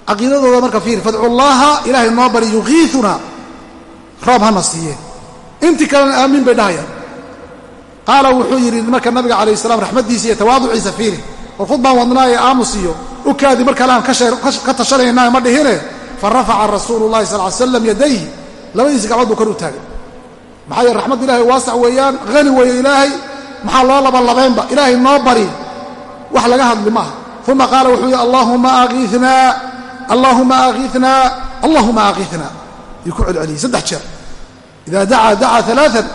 Caqiidadooda marka fiir fadcu llaaha ilaahay noo bari yugiiuna roob hana siiye intii kalena aamiin bay dhahayaan. Qaala wuxuu yidhi marka nabiga calayh salaam raxmaddiisa iyo tawaaduciisa fiiri war khud baan wadnaaye aamus iyo u kaadi mar kale aan ka tashanayna ma dhihine? Fa rafaca rasuulu llahi sal ly slam yadayhi. Labadiisi gacmood buu kor u taagay maxaa yeele raxmad ilaahay waasac weeyaan hani weeye ilaahay. Maxaa loo labalabaynba ilaahay noo bari. Wax laga hadli maaha. Uma qaala wuxuu yidhi allaahuma agiinaa allaahuma agiinaa allahuma agiinaa yuu ku celceliyey saddex jeer. Idaa dacaa dacaa alaaan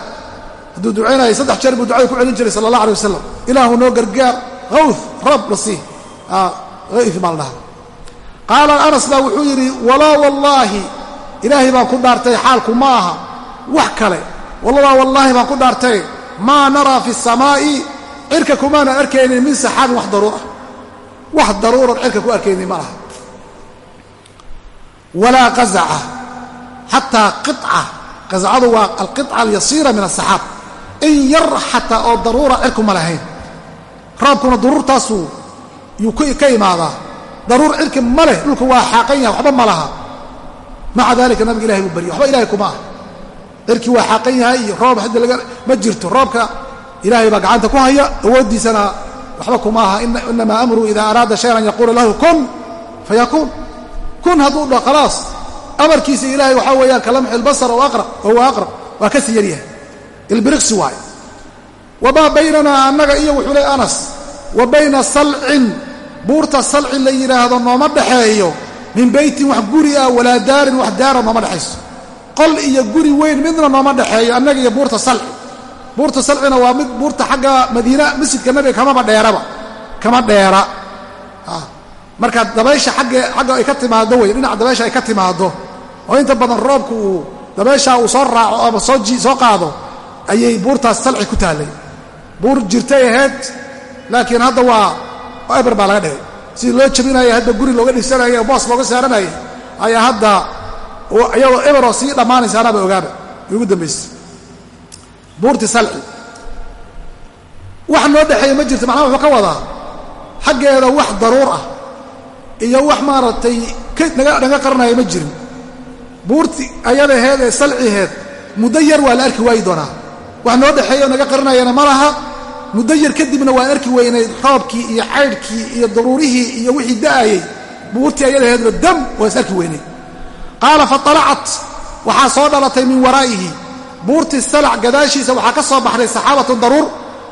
hadduu ducaynayay saddex jeer buu ducada ku celin jiray sala allah alay wasalam ilaahu noo gargaar. Hawth roob la sii baa la qaala anas baa wuxuu yidhi walaa wallaahi ilaahay baan ku dhaartay xaalku ma aha. Wax kale walaa wallaahi baan ku dhaartay maa naraa fi samaa'i cirka kumaanan arkaynin min saxaabin wax daruura. Wax daruuran cirka ku arkaynin ma laha walaa qazaca xataa qica qascadu waa alqiطca alyasiira min asaxaab in yar xataa oo daruura cirku ma lahayn. Roobkuna daruurtaasuu yuu ka imaadaa. Daruur cirki ma leh dhulku waa xaaqan yahay waxba ma laha. Maca dalika nabiga ilahay buu baryay waxba ilahay kuma ah cirkii waa xaaqan yahay iyo roob hadda laga ma jirto. Roobka ilaahay baa gacanta ku haya awooddiisana waxba kuma aha. Inamaa amruu ida araada shayan an yaquula lahu kun fayakuun kun hadduu dho khalaas. Amarkiisa ilaahay waxaa weeyaan ka lamxi lbasar oo huwa aqrab waa ka sii yaryahay. Ilbiriqsi waayo. Wamaa baynanaa annaga iyo wuxuu leey anas wa bayna salcin buurta salci la yidhaahdo nooma dhexeeyo min beytin wax guri ah walaa daarin wax daara nooma dhexayso qol iyo guri weyn midna nooma dhexeeyo annaga iyo buurta salci buurta salcina waa mid buurta xagga madiina masjidka nabiga kamaba dheeraba kama dheera. Marka dabaysha agge xagga ay ka timaado wey dhinaca dabaysha ay ka timaado oo inta badan roobka uu dabayshaa uu soo raaco ama soo qaado ayay buurtaas salci ku taallay. Buur jirtay ahayd laakiin hadda waa eber baa laga dhigay. Sidii loo jabinaya hadda guri looga dhisanaya boos looga saaranaya ayaa hadda iyadoo eberoo sii dhammaanaysa anaaba ogaaba ugu dambaysa buurti salci. Wax noo dhexeeya ma jirto macnaha wuxuu ka wadaa xaggeeda wax daruur ah iyo wax maaragtay naga qaranaya ma jirin. Buurti ayadaheed ee salciheed muddo yar waa la arki waayi doonaa. Wax noo dhexeeyo naga qaranayana ma laha. Muddo yar kadibna waan arki weynay roobkii iyo caydhkii iyo daruurihii iyo wixii da'ayey buurtii ayadaheedba dam waa is arki weynay qaala faalacat waxaa soo dhalatay min waraa'ihi. Buurtii salac gadaashiisa waxaa ka soo baxday saxaabatun daruur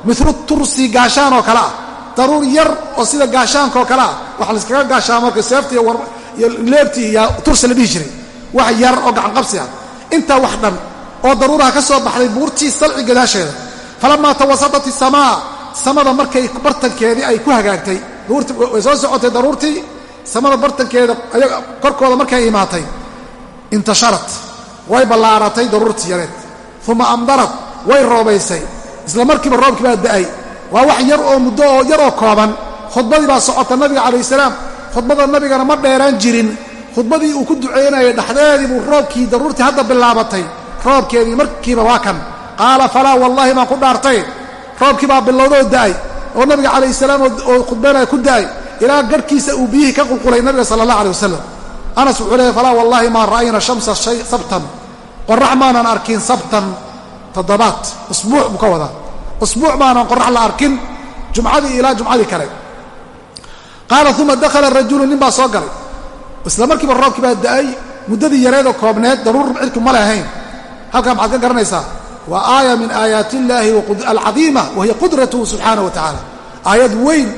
milu tursi gaashaan oo kale ah. Daruur yar oo sida gaashaankaoo kale ah. Waxa layskaga gaashaa marka seefta iyo leebtii iyo tursi la dhihi jiray. Wax yar oo gacanqabsi ah. Intaa wax dhan oo daruuraha ka soo baxday buurtii salci gadaasheeda falamaa tawasatat isamaa samada markay bartankeedii ay ku hagaagtay. Soo socotay daruurtii samada bartankeeda korkooda markay imaatay intasharat way ballaaratay daruurtii yareed. Uma amdarat way roobaysay. Isla markiiba roobkii baa da'ay. Waa wax yar oo muddo oo yar oo kooban. Khudbadii baa socota nabiga calayh salaam. Khudbada nabigana ma dheeraan jirin. Khudbadii uu ku ducaynayay dhexdeedii buu roobkii daruurtii hadda bilaabatay. Roobkeedii markiiba waa kan. Qaala falaa wallaahi baan ku dhaartay. Roobkii baa bilowdoo da'ay. Oo nabiga calayh salaam oo khudbaynaya ku da'ay. Ilaa garhkiisa uu biyihii ka qulqulay nabiga sala allah alay wasalam anas wuxuu leeyay falaa wallaahi maa ra'ayna shamsa sabtan. Qorax maanan arkin sabtan. Toddobaad. Usbuuc buu ka wadaa. Usbuuc maanan qorax la arkin jumcadii ilaa jumcadii kale. Qaala uma dakhala rajulu nin baa soo galay. Isla markiiba roobkii baa da'ay muddadii yareedoo koobneed daruur cirku ma lehayn halkaa maxaad ka garanaysaa? Waa aaya min aayaati illaahi alcadiima wa hiya qudratuhu subxaanah wa tacaala aayad weyn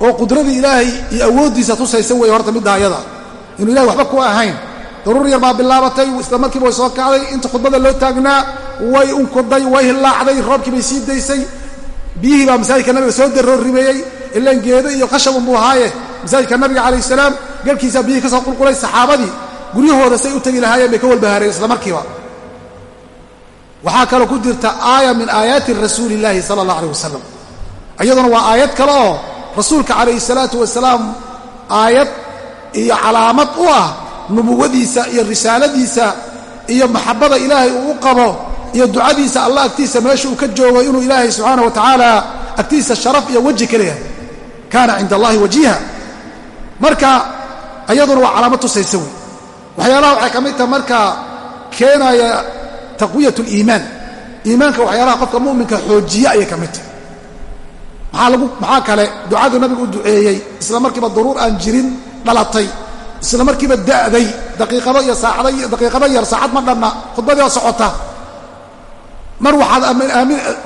oo qudradii ilaahay iyo awooddiisa tusaysa weeye horta midda ayada inuu ilahay waxba ku ahayn. Daruur yar baa bilaabatay isla markiiba way soo kacday. Inta khudbada loo taagnaa way unkuday way hillaacday roobkii bay sii daysay. Biyihii baa masaajidka nabiga soo daroorimeeyey ilaan geedo iyo khashabun buu ahaaye masaajidka nabiga calayh salaam garhkiisaa biyihii ka soo qulqulay saxaabadii guryahooda say u tegi lahaayeen bay ka walbahaareen isla waxaa kaloo ku jirta aaya min aayaati rasuuli illaahi sala allah aleh wasalam iyaduna waa aayad kale oo rasuulka calayhi salaatu wasalaam aayad iyo calaamad u ah nubuwadiisa iyo risaaladiisa iyo maxabbada ilaahay uu u qabo iyo ducadiisa allah agtiisa meesha uu ka joogo inuu ilaahay subxaana wa tacaala agtiisa sharaf iyo weji ka leeyahay kaana cinda allahi wajiiha. Marka iyaduna waa calaamad tusaysa wey. Waxyaalaha waxay ka mid tahay marka keenaya taqwiyat liimaan. Iimaanka waxyaalaha qofka mu'minka xoojiye ayay ka mid tahay. Maxaa kale ducaduu nabigu u duceeyey isla markiiba daruur aan jirin dhalatay isla markiiba da'day daqiiqado iyo saacada daqiiqado yar saacad ma dhanna khudbadii oo socota. Mar waxaad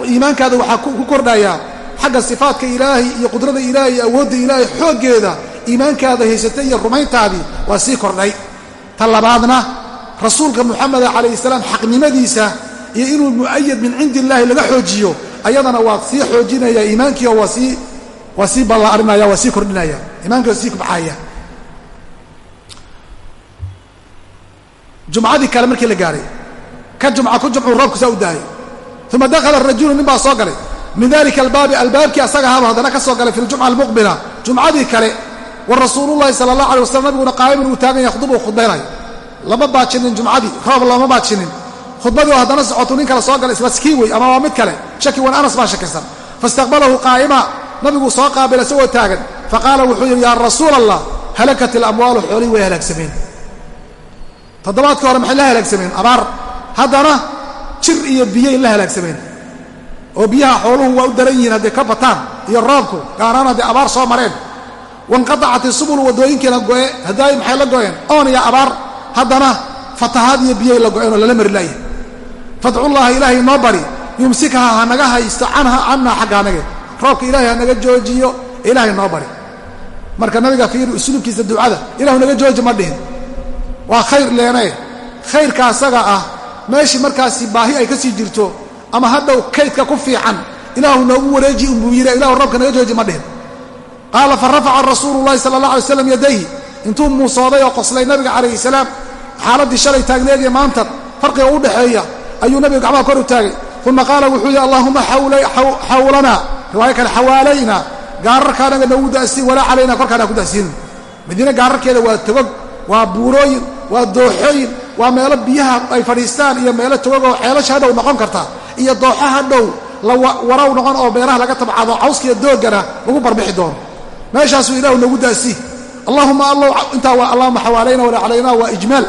iimaankaada waxaa ku kordhayaa xagga sifaadka ilaahay iyo qudrada ilaahay iyo awoodda ilaahay xooggeeda iimaankaada haysatay iyo rumayntaadii waa sii kordhay. Ta labaadna rasuulka muxameda calayhi salaam xaqnimadiisa iyo inuu mu'ayad min cindi illaahi laga xoojiyo ayadana waa sii xoojinaya iimaankiio waa sii ballaarinaya waa sii kordhinaya iimaanki waa sii kubxaya jumcadii kale markii la gaahay ka jumca ku jumcuu roobku saa u daayay. Uma dakhala rajulu nin baa soo galay. Min dalika albaabi albaabkii asaga ahaba haddana ka soo galay fi ljumca almuqbila. Jumcadii kale wa rasuulullahi sala allah alay wasalam nabiguna qaa'imun uu taagan yahay khudubuu khudbaynayo. Lama baajinin jumcadii roob lama baajinin khudbadii haddana socotuu nin kale soo galay isla wey ama waa mid kale. Shaki wan anas baa shakisan faistaqbalahu qaa'ima nabiguu soo qaabila isagoo taagan. Faqaala wuxuu yidhi yaa rasuula allah halakat ilamwaalu xoolihii way halaagsameen toddobaadkii hore maxay la halaagsameen abaar. Haddana jir iyo biyay la halaagsameen oo biyaha xooluhu waa u daran yihiin hadday ka bataan iyo roobku gaaraan hadday abaar soo mareen. Wanqadacat isubulu waddooyinkiina go'e haddaay maxay la go'een? Oon iyo abaar. Haddana fatahaad iyo biyay la go'een oo lala mari laayahay fadcullaha ilaahay noo bari yumsikaha hanaga haysto canha cannaa xagga anage roobka ilaahay hanaga joojiyo ilaahay noo bari. Marka nabiga fiir usluubkiisa ducada ilahu naga jooji ma dhihin waa khayr leene khayrka asaga ah meeshii markaasi baahi ay ka sii jirto ama hadhow kaydka ku fiican ilaahu noogu wareeji unbuu yidhi ilahu roobka naga jooji ma dhihin. Qaala fa rafaca rasuulu llahi sala allah alay slam yadayhi. Intuu muusooday oo qoslay nabiga calayhi salaam xaaladdii shalay taagneediyo maanta farqiga u dhexeeya ayuu nabiga gacmaha kor u taagay. Uma qaala wuxuu yidhi allahuma xawlanaa riwaayo kale xawaalayna gaararkaanaga nagu da'siin walaa calaynaa korkaana ku da'siinin madiine gaararkeeda waa togog waa buurooyin waa dooxooyin waa meelo biyaha ay fadhiistaan iyo meelo togog oo xeelasha hadhow noqon karta iyo dooxa hadhow la waraw noqon oo beeraha laga tabcado cawskiiyo doogana lagu barbixi doono. Meeshaasuu ilaahu nagu da'sii allahuma allow intaa waa allahuma xawaalayna walaa calaynaa waa ijmaal.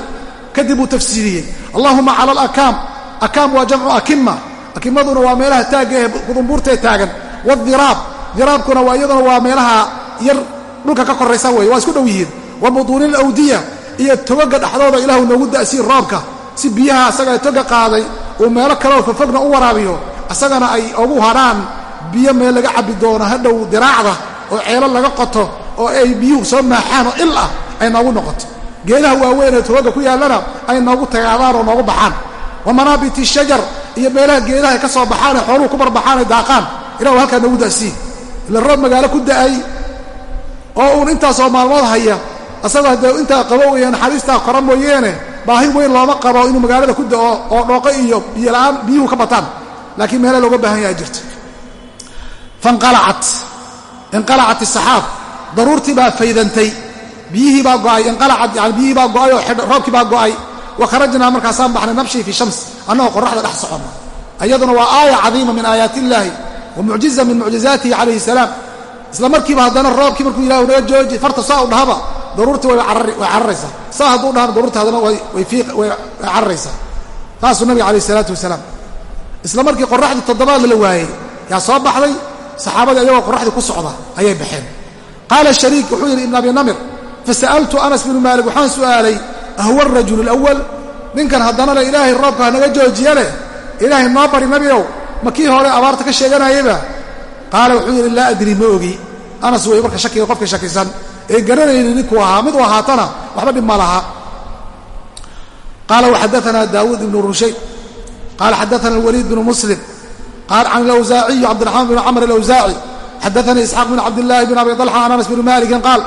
Kadib uu tafsiiriyey. Allahuma cala alakaam akaam waa jamcu akima akimaduna waa meelaha taagga ee qudumbuurtae taagan. Waadiraab diraabkuna waa iyaduna waa meelaha yar dhulka ka koraysa weeye waa isku dhow yihiin wa butuuni alawdiya iyo togaga dhexdooda ilaahu noogu da'sii roobka si biyaha asaga toga qaaday uu meelo kaleoo fofogna u waraabiyo isagana ay ugu hadhaan biyo meel laga cabbi doono hadhow diraacda oo ceelo laga qoto oo ay biyuhu soo maaxaan oo il ah ay noogu noqoto. Geedaha waaweyn ee togaga ku yaallana ay noogu tagaadaan oo noogu baxaan. Wa manaabiti shajar iyo meelaha geedaha ay ka soo baxaan ee xooluhu ku barbaxaan ay daaqaan ilahu halkaa noogu da'sii. Ila roob magaalo ku da'ay oo uun intaasoo maalmood haya asagoo haddee intaa qabow iyo naxariistaa kora mooyeene baahi weyn looma qabo inuu magaalada ku da'o oo dhooqo iyo biyola'aan biyuhu ka bataan. Laakiin meela looga baahan yaha jirto fanqalacat inqalacat isaxaab daruurtii baa faydantay. Biyihii baa go'ay. Inqalacat yani biyihii baa go'ay oo roobkii baa go'ay. Wa kharajnaa markaasaan baxnay nabshii fi shams. Annagoo qorraxda dhex soconna iyaduna waa aaya cadiima min aayaati illaahi wa mucjiza min mucjizaatihi calayhi salaam. Isla markiiba haddana roobkii markuu ilahu naga jooji farta saa u dhahaba daruurtii way cararaysaa. Saa hadduu dhahana daruurtii haddana way cararaysaa. Saasuu nabiga calayh isalaatu wasalaam. Isla markii qorraxdii toddobaad la waayey yaa soo baxday? Saxaabadii ayagoo qorraxdii ku socda ayay baxeen. Qaala shariik wuxuu yidhi ibn abi namir fasa'altu anas binu maalik waxaan su'aalay ahuwa arajulu alawal ninkan haddana le ilaahay roobka hanaga joojiya leh? Ilaahay noo bari nabiow ma kii hore abaarta ka sheeganayaba qaala wuxuu yidhi laa adri ma ogi. Anas wey marka shakiga qofka shakisan ee garanayni ninkuu ahaa mid u ahaatana waxba dhib ma qaala waxadaana daawuud ibnu rushayd qaala xadaana alwaliid bnu muslim. Qaal can alawsaaciyu cabdiraxmaan bn camr alawsaaci xadaanii isxaaq bn cabdillaahi bn abi طalxa an anas bni malikin qaal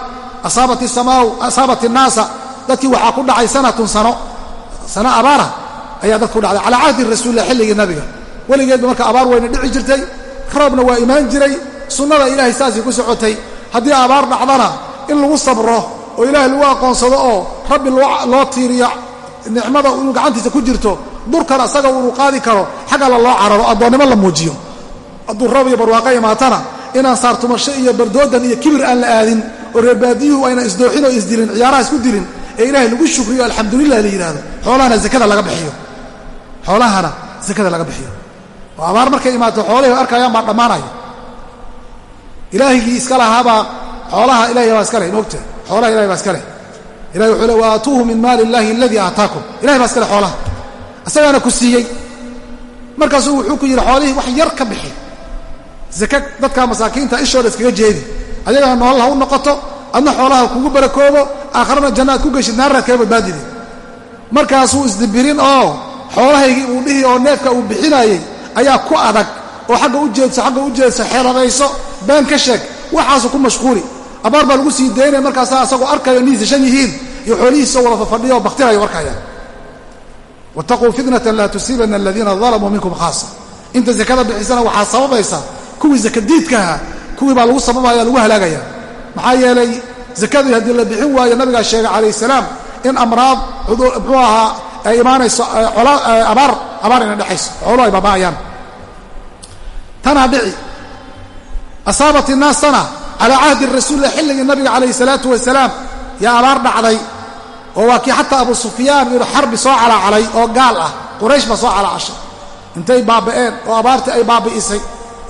asaabat innaasa dadkii waxaa ku dhacay sanatun sano sano abaara ayaa dadka ku dhacday. Calaa cahdi rasuulilah xilligii nabiga. Weligeedba marka abaar wayna dhici jirtay roobna waa imaan jiray sunnada ilaahay saasay ku socotay. Haddii abaar dhacdana in lagu sabro oo ilaahay lagu aqoonsado oo rabbi loo tiiriyo nicmada inuu gacantiisa ku jirto durkan asaga unu qaadi karo xag alla loo cararo addoonnimo la muujiyo. Hadduu roob iyo barwaaqo imaatana inaan saartumasho iyo bardoodan iyo kibir aan la aadin oo reerbaadiyuhu ayna isdooxin oo isdilin ciyaaraha isku dilin ee ilaahay lagu shukriyo alxamdulilah la yidhahdo xoolahana zakada laga bixiyo. Xoolahana zakada laga bixiyo. Oo abaar markay imaato xoolahi arkayaan baa dhammaanaya ilaahigii iska lahaabaa xoolaha ilahay baa iska leh moogta xoolaha ilahay baa iska leh. Ilahay wuxuu le wa aatuuhu min maali illahi aladii aataakum. Ilahay baa iska leh xoolaha. Isagaana ku siiyey. Markaasuu wuxuu ku yidhi xoolihii wax yar ka bixi. Zaka dadka masaakiinta ishooda iskaga jeedi. Ayagana noolal ha u noqoto adna xoolaha kugu barakoobo aakharana jannaad ku geshid naarnaad kaga badbaadide markaasuu isdibirin oo xoolahaygii uu dhihi oo neefka uu bixinaayey ayaa ku adag. Oo xagga u jeedso xagga u jeedso xeeladayso been ka sheeg. Waxaasu ku mashquuli abaar baa lagu sii daynaya markaasaa asagoo arkayo nihiisa shan yihiin iyo xoolihiisa wada fafadhiyo oo baktirayo arkaya. Wattaquu fitnatan laa tusiibanna aladiina dalamuu minkum khaasa. Inta zakada bixisana waxaa sababaysa kuwii zakadiidkaha kuwii baa lagu sababaya lagu halaagaya. Maxaa yeelay zakadii haddii la bixin waayo nabigaa sheegay calayh salaam in amraad muxuu ahaa ay imaanayso abaar abaar ina dhexayso xooluhu ay baaba'ayaan. Tanaa dhici asaabat innaasana calaa cahdi rasuulilah xilligii nabiga calayhi salaatu wasalaam. Yaa abaar dhacday oo waa kii xataa abu sufyaan ibnu xarbi soo calaacalay oo gaal ah. Quraysh baa soo calaacashay. Intay baaba'een oo abaartii ay baabi'isay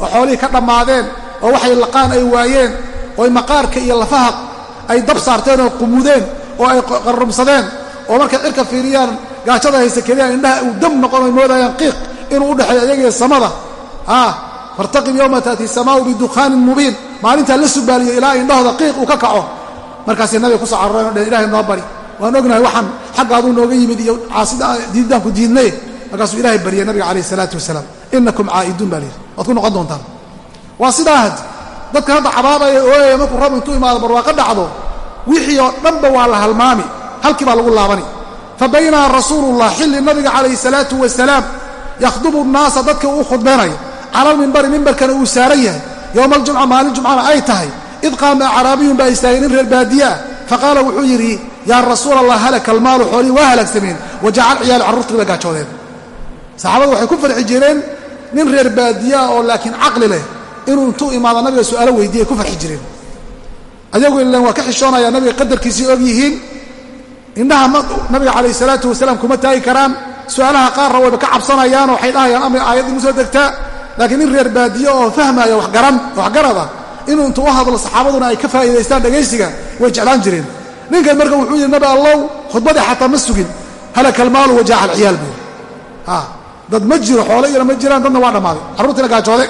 oo xoolihii ka dhammaadeen oo waxay laqaan ay waayeen ooy maqaarka iyo lafaha ay dab saarteen oo qumudeen oo ay qarrumsadeen oo markay cirka fiiriyaan gaajada hayse keliyaan indhaha uu dam noqon ay moodayaan qiiq inuu udhexeeyo ayagiyo samada fartaqib yowma taati samaau bidukhaanin mubiin. Maalintaa la subaaliyo ilaa indhahooda qiiq uu ka kaco. Markaasay nabiga ku soo caroreen o dheen ilahay noo bari. Waan ognahay waxaan xaggaaduu nooga yimid iyo diidaanku diidnay. Markaasuu ilahay baryay nabiga calayh isalaatu wasalaam. Inakum caa'iduun baa layidhi waad ku noqon doontaan. Waa sidaa dadka hadda cabaabaya ooyaya markuu rab intuu imaado barwaaqo dhacdo. Wixii oo dhanba waa la halmaami. Halkii baa lagu laabani. Fa baynaa rasuulullah xilli nabiga calayhi salaatu wasalaam yakhdubu nnaasa dadka uu khudbeenayo cala almimbari mimbarkana uu saaran yahay. Yowma aljumca maalin jumcana ay tahay. Id qaama acraabiyun baa istaagay nin reer baadiye ah faqaala wuxuu yidhi yaa rasuul allah halaka almaalu xoolihii waa halaagsameen wajacal ciyaalu carruurtii bay gaajoodeen saxaabadu waxay ku farxi jireen nin reer baadiye ah oo laakiin caqli leh inuu intuu imaado nabiga su'aalo weydiiyay ku farxi jireen. Ayagu ilan waa ka xishoonaya nabiga qadarkiisii og yihiin indhaha nabiga calayh salaatu wasalaam kuma taagi karaan su'aalaha qaarna wayba ka cabsanayaan waxay dhahayaan degtaa laakiin nin reer baadiye oo fahmaya waxgarad ah inuu intuu u saxaabaduna ay ka faa'iidaystaan dhegaysiga way jeclaan jireen. Ninkan marka wuxuu yidhi nabi allow khudbadii xataa ma sugin. Halaka almaalu wajaaca alciyaal buuri dad ma jiro xoole iyana ma jiraan dadna waa dhammaaday. Carruurtiina gaajoode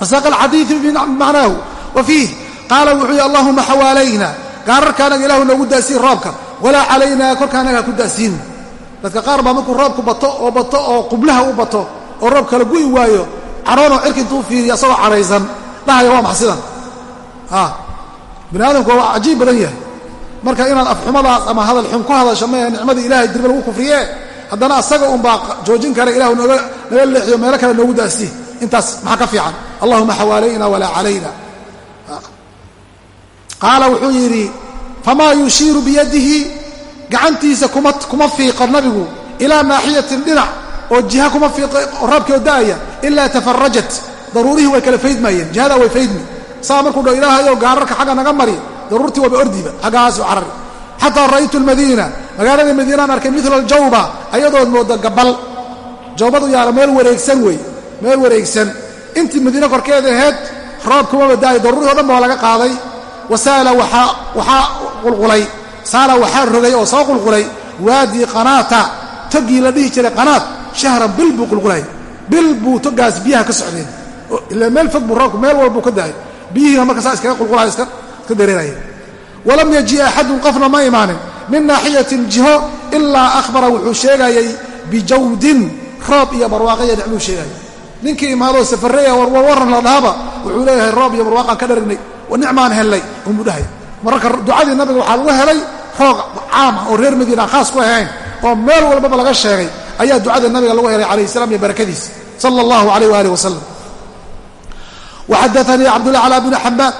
wasaaqa alxadiidu bimacnaahu wa fiih. Qaala wuxuu yidhi allahuma xawaalayna. Gaararkaanaga ilahu noogu daasiin roobka. Walaa calaynaa korkaanaga ha ku daasiin. Dadka qaar baa markuu roobku bato oo bato oo qublaha u bato oo roob kala gu'i waayo caroonoo cirka intuu fiiriya asagoo caraysan dhahaya waa maxsidan bini aadamku waa cajiib badan yahay. Marka inaad afxumadaas ama hadal xun ku hadasho mae nicmadii ilahay dirba lagu kufriye haddana asaga unbaa joojin kara ilahu naga leexiyo meelo kale noogu daasi intaas maxaa ka fiican? Allahuma xawaalayna walaa calayna. Qaala wuxuu yidhi famaa yushiiru biyadihi gacantiisa kuma fiiqo nabigu ilaa naaxiyatin dhinac oo jiha kuma fiiqo raabkii oo da'aya ilaa tafarajat daruurihii way kala faydmayeen jihadaa way faydmi. Saa markuu dho ilaahayow gaararka xagga naga mari daruurtii waaba ordiba xaggaasu carari. Xataa ra'aytu almadiina magaalada madiinaan arkay midla aljawba ayadood mooda gabal. Jawbadu yaalla meel wareegsan wey meel wareegsan. Intii madiine korkeeda aheyd roobkumaba da'ay daruurihii o dhan ba waa laga qaaday. Wasaala waxaa qulqulay. Saala waxaa rogay oo soo qulqulay. Waadii qanaata togii la dhihi jiray qanaat shahran bil buu qulqulay. Bil buu togaas biyaha ka socdeen ila meel fog buu roobku meel walbuu ka dahay biyihiina marka iskaga qulqulaya iska dareeraya walam yaji axadun qofna ma imaanin. Min naaxiyatin jiho ilaa akhbara wuxuu sheegayay bijawdin roob iyo barwaaqaya nicmuu sheegaya ninkii imaadoo safarreya warwaran la dhahaba wuxuu leeyahay roob iyo barwaaqaan ka dharagnay nicmaan hellay unbuu dhahay. Mararka ducadii nabiga waxaa lagu helay roog caam ah oo reer madiina aan khaas ku ahayn oo meel walbaba laga sheegay ayaa ducada nabiga lagu helay calayh salam iyo barakadiis sala allahu alayh waalih wasalam وxadaثnii cabdالأعlى بن xambاn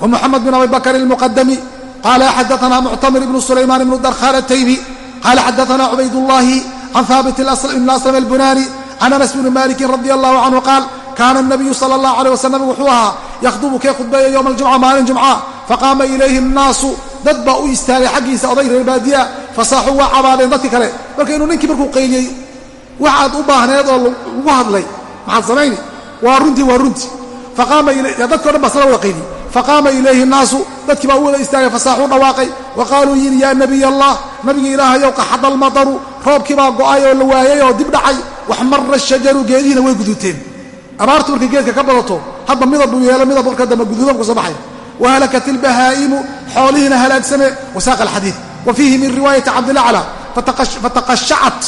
ومحamed بن abi bakr الmqdmi qala xadaثna mctamir بن سulayman بن darkhan التaymi qala xadaثna cubayd الlahi can haabit بn asلm الbunani can anas bni maliki radي الlah canهu qaal kaana الnabiyu salى الlah عalيه waslam wuxuu ahaa yakhdubu kee khudbeeya ywma اljumca maalin jumca faqaama ilayhi الnaasu dad baa u istaagay xaggiisa oday reer baadiya fasaaxuu waa cabaadeen dadkii kale. Marka inuu ninkii markuu qayliyey waxaad u baahneed oo lagu hadlay. Maxaad samayni? Waa runtii waa runtii dadko dhan baa sala wada qaydi faqaama ilayhi naasu dadkii baa u wada istaagay fasaaxuu dhawaaqay. Wa qaaluu yidhi yaa nabiy allah nabigi ilaahayow qaxada almadaru roobkii baa go'ay oo la waayay oo dib dhacay. Wax marra shajaru geedihiina way guduuteen abaartu markay geedka ka badato hadba midab buu yeelo midab marka guduudan ku soo baxay wahalakat ilbahaa'imu xoolihiina halaagsame wasaaqa alxadiid wa fiihi min riwaayati cabdilacla fataqashacat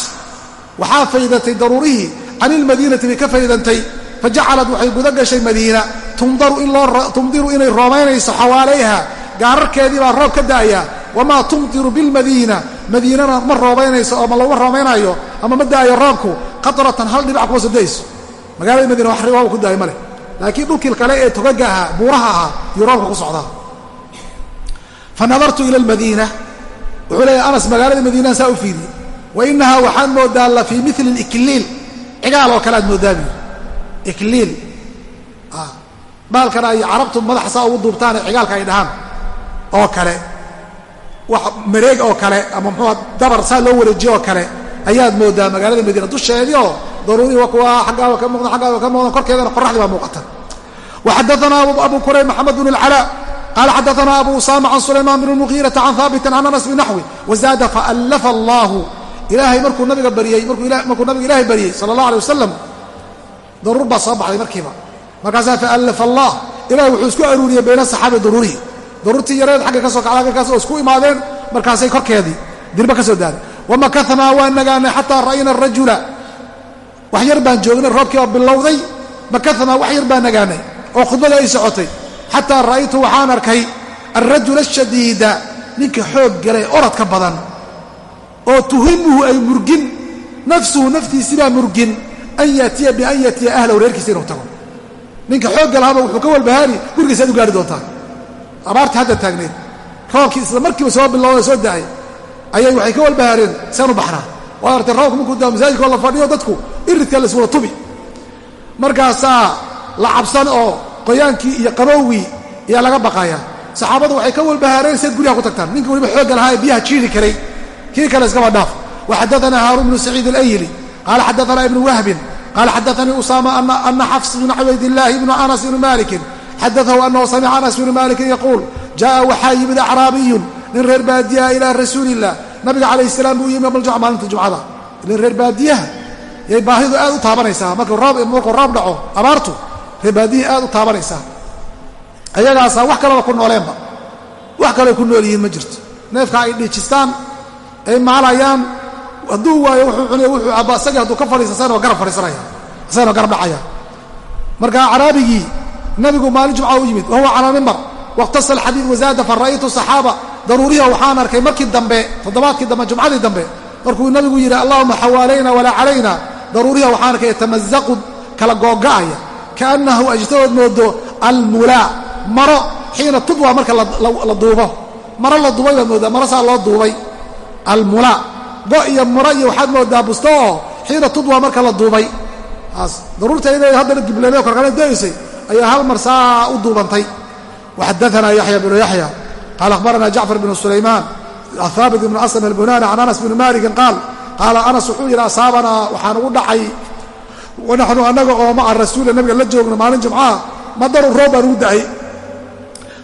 waxaa faydatay daruurihii can ilmadiinati bay ka faydantay fajacalad waxay guda gashay madiina tumdiru inay roomaynayso xawaalayha gaararkeedii baa roob ka da'aya wamaa tumdiru bilmadiina madiinana ma roobaynayso oo ma laguma roomaynayo ama ma da'ayo roobku qatratan hal dhibac kuma sodayso magaalada madiina wax roob ku da'ay ma leh laakiin dhulkii kale ee togaga ahaa buuraha ahaa iyo roobka ku socdaa fa nadartu ila almadiina. Wuxuu leeyahy anas magaalada madiinaan saa u fiiriyey wa inahaa waxaad moodaa la fii mili likliil cigaal oo kale aad moodaabi ikliil. Baalkana ay carabtu madaxa saa ugu duubtaane cigaalka ay dhahaan. Oo kale. Wax mareeg oo kale ama muxuua dabar saa loo wareejiyo oo kale ayaad moodaa magaalada madiina dusheedii oo daruurii wa kuwa xaggaaba ka muuqdan xaggaaba ka muuqdan korkeedana qoraxdii baa muuqata. Waxadaana abu kurayb maxamed bn اlcalaa qala xadaana abu usama can sulayman bn mugiirata can haabitin can anas binaxwi wazaada faallafa allahu ilaahay markuu nabiga baryey markuu nabiga ilaahay baryey sala allah alay wasalam daruur baa soo baxday markiiba. Markaasaa faallafa allah ilahi wuxuu isku aruuriyey bayna saxaabi daruurihi daruurtii yareed xagga ka soo kacda halkaas oo isku imaadeen markaasay korkeedii dirba ka soo daaday wamakathnaa waa nagaanay xataa ra'ayna arajula wax yar baan joognay roobkii oo bilowday makathnaa wax yar baan nagaanay oo khudbada ay socotay xataa ra'aytu waxaan arkay alrajula ashadiida ninka xoog galay oradka badan oo tuhimuhu ay murgin nafsuhu naftiisibaa murgin an yaatiya bian yaatiya ahlahu reerkiisa inuu tago ninka xoogga lahaaba wuxuu ka walbahaari gurigiisa ad u gaari doontaa abaartii hadda taagneed roobkii isla markiiba soo bilowda soo da'ay ayay waxay ka walbahaareen seenu baxnaa. Waad artay roobka markuu daa masaajidkoo la fadhiyo dadku iridka laiswada tubi. Markaasaa la cabsan oo qoyaankii iyo qabowgii ayaa laga baqayaa. Saxaabadu waxay ka walbahaareen sayd guryaha ku tagtaan ninka weliba xoogga lahaa ee biyaha jiiri karay kii kale iskaba dhaaf. Waxadaanaa haaruun bnu saciid alayli qaala xadaanaa ibnu wahbin qaala xadaanii usaama ana xafs bn cubaydillaahi bnu anas bni malikin xadaahu anahu samica anas bnu malikin yaquul jaءa waxaa yimid acraabiyun nin reer baadiyaha ilaa rasuulilah nabiga calayh salaam buu yimi yowma maalinta jumcada. Nin reer baadiyaha yay baahidu aad u taabanaysaa. Markuu roob dhaco abaartu reer baadiyaha aad u taabanaysaa. Ayagaasaa wax kaleba ku nooleenba wax kaleo ku nool yihiin ma jirto. Neefka ay dhiijistaan ay maalayaan hadduu waayo wuxuu cunay wuxuu caba isagii hadduu ka fadhiisa asaganoo garab fadhiisanaya. Asaganoo garab dhacaya. Marka acraabigii nabigu maalin jumca u yimid wahuwa calaa mimbar waqhtasa alxadiid wazaada fa ra'aytu saxaaba daruuriha waxaan arkay markii dambe toddobaadkii dambe jumcadii dambe markuu nabigu yidhi allahuma xawaalayna walaa calayna. Daruuriha waxaan arkay yatamazaqu kala googa'aya kaannahu ajtadood moodo almulaa maro xiina tudwa marka la duubo maro la duubay baad moodaa maro saa loo duubay almulaa go iyo muro iyo waxaad moodaa busto oo xiina tudwa marka la duubay. Daruurta ina haddana gibleeleo korkale daysay ayaa hal mar saa u duubantay. Waxadaanaa yaxya bnu yaxya qaala akhbarana jacfar bnu sulaymaan haabit ibnu aslam albunani can anas bni malikin qaal qaala anas wuxuu yidhi asaabanaa waxaan ugu dhacay wanaxnu annaga oo maca rasuula nabiga la joogno maalin jumcaha madaru roob baan ugu da'ay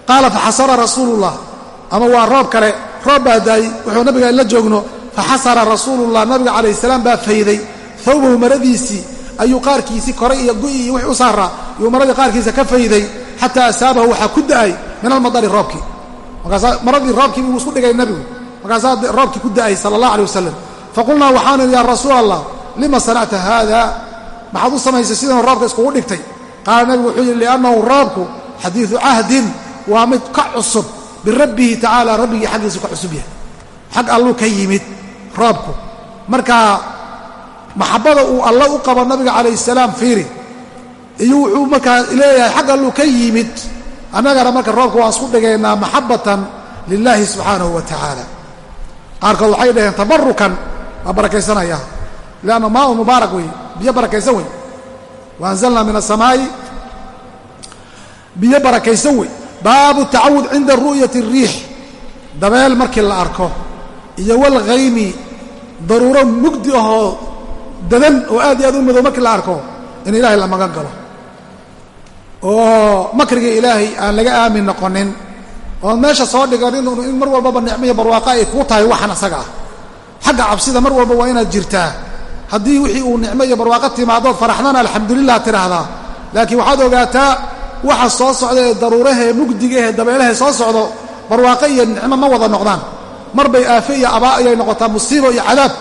qaala faxasara rasuulullah ama waa roob kale roob baa daayey wuxuu nabiga la joogno faxasara rasuulullah nabiga calayh salaam baa fayday thawbahu maradiisii ayuu qaarkiisii koray iyo gu'i iyo wixii u saaraa yuu maradii qaarkiisa ka fayday xataa asaabahu waxaa ku da'ay min almadari roobkii markaasaa maradii roobkii buu isku dhigay nabigu markaasaa roobkii ku da'ay sala allah alay wasalam faqulnaa waxaan idhi yaa rasuul allah lima sanacta haada maxaad u samaysay sidan roobka iskugu dhigtay. Qaala nabigu wuxuu yidhi liannahu roobku xadiidu cahdin waa mid ka cusub birabbihi tacaala rabbigii xaggiisu ka cusub yahay. Xag alluu ka yimid roobku marka maxabbada uu alla u qabo nabiga calayh salaam fiiri iyo wuxuu markaa leeyahay xag alluu ka yimid annagana marka roobka waan isku dhigaynaa maxabbatan lilaahi subxaanahu wa tacaala. Qaarkood waxay dhaheen tabarukan waa barakaysanaya lianna maaun mubaarak wey biyo barakaysan wey wa anzalnaa min asamaa'i biyo barakaysan wey baabu tacawud cinda ru'yati الriix dabeel markii la arko. Iyo walghaymi daruuro mugdi ahoo dadan oo aad iyo aad u madow markii la arko in ilaahay la magan galo oo makriga ilaahay aan laga aamin noqonin. Oon meesha soo dhigan in mar walbaba nicmo iyo barwaaqa ay kuu tahay waxan asaga ah. Xagga cabsida mar walba waa inaad jirtaa haddii wixii uu nicmo iyo barwaaqo timaadood faraxdana alxamdulilah tidhaahdaa laakiin waxaad ogaataa waxa soo socda ee daruurahae mugdigahe dabeelahe soo socdo barwaaqo iyo nicmo ma wada noqdaan. Mar bay aafe iyo abaa ayay noqotaa musiibo iyo cadaab.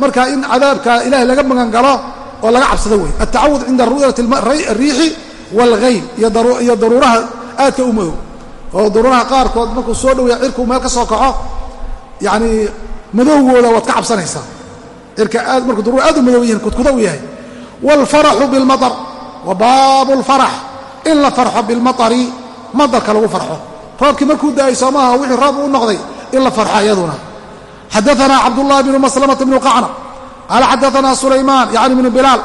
Marka in cadaabka ilaahay laga magan galo oo laga cabsado wey altacawud cinda ru'yati ariixi waalghaym iyo daruuraha aadka u madow oo daruuraha qaarkood markuu soo dhowaya cirkuu meel ka soo kaco yacanii madowgooda waad ka cabsanaysaa cirka aad markuu daruura aad u madow yihiin kudkuda u yahay waalfaraxu bilmatar wa baabu lfarax in la farxo bilmaari madarka lagu farxo roobkii markuu da'ay soomaha wixii roob u noqday in la farxo iyaduna xadaanaa cabdullahi bnu maslamata bnu qacna qaala xadaanaa sulaymaan yacni bnu bilaal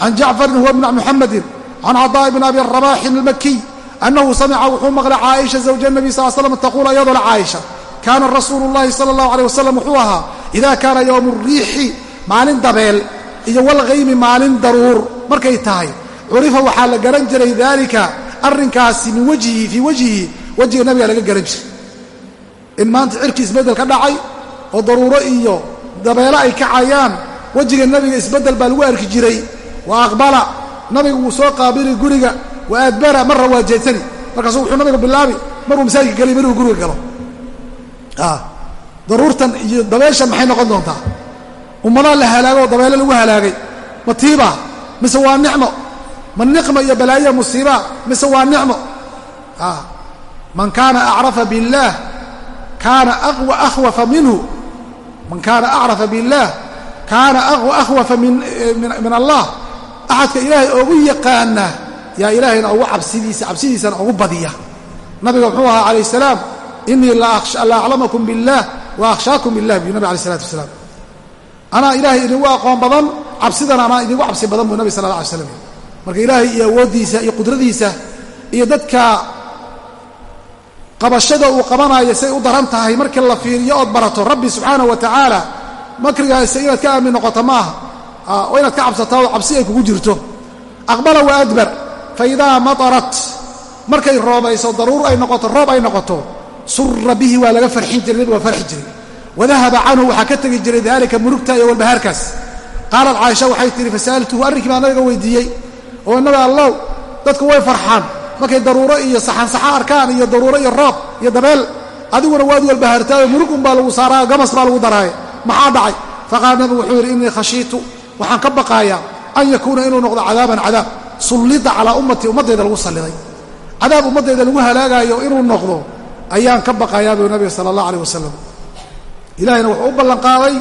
can jacfarin huwa bni muxamedin can caطaa'i bn abi rabaxin almakiy annahu samica wuxuu maqlay caaisha zawja nabi sal slam taquul iyadoo la caaisha kaana rasuulu llahi sala allahu aleyh wasalam wuxuu ahaa ida kaana yowmu riixi maalin dabeel iyo walghaymi maalin daruur markay tahay curifa waxaa la garan jiray daalika arrinkaasi min wajhihi fii wajhihi wejiga nabiga laga garan jiray in maanta cirkii isbeddel ka dhacay oo daruuro iyo dabeelo ay kacayaan wejiga nebiga isbeddel baa lagu arki jiray wa nabigu wuu soo qaabili guriga wa adbara marra waa jeedsani markaasu wuxuu nabigu bilaabi maruu masaajidka geliy maruu guriga galo. Daruurtan iyo dabeeshan maxay noqon doontaa? Ummadaa la halaago oo dabeele lagu halaagay. Ma tiibaa? Mise waa nicmo? Ma niqma iyo balaayiya musiibaa? Mise waa nicmo? Man kaana acrafa biاllaah kaana akhwafa minhu. Man kaana acrafa biاllaah kaana akhwafa min allah axadka ilaahay ogu yaqaana yaa ilaahayna ugu cabsidiisa cabsidiisana ugu badiya. Nabiga muxuu ahaa calayh salaam inii la aclamakum biاllah wa akhshaakum billah buu nabi alay isalatu wasalaam. Anaa ilaahay idinku aqoon badan cabsidana anaa idinku cabsi badan buu nabi sala la alay slam marka ilaahay iyo awooddiisa iyo qudradiisa iyo dadka qabashada uu qabanayo say u daran tahay markii la fiiriyo ood barato rabbi subxaanahu wa tacaala makrigaasa inaad ka aamin noqoto maaha oo inaad ka cabsataa cabsi ay kugu jirto. Aqbala wa adbar. Fa idaa matarat markay roobayso daruur ay noqoto roob ay noqoto sura bihi waa laga farxin jiray nebigu waa farxi jiray. Wadahaba canhu waxaa ka tegi jiray daalika murugta iyo walbahaarkaas. Qaalat caaisha waxay tihi fasa'altuhu arrinkii baa nabiga weydiiyey. Oo nabi allow dadku way farxaan. Markay daruuro iyo saxansaxa arkaan iyo daruuro iyo roob iyo dabeel adiguna waad walbahaartaayo murug un baa lagu saaraayo gamas baa lagu daraaye maxaa dhacay? Faqaala nabigu wuxuu yidhi innii khashiitu waxaan ka baqaayaa an yakuuna inuu noqdo cadaaban cadaab. Sullida calaa ummatii ummaddayda lagu salliday. Cadaab ummaddayda lagu halaagaayo inuu noqdo ayaan ka baqayaa buu nabiga sala allah aleh wasalam ilahayna wuxuu u ballanqaaday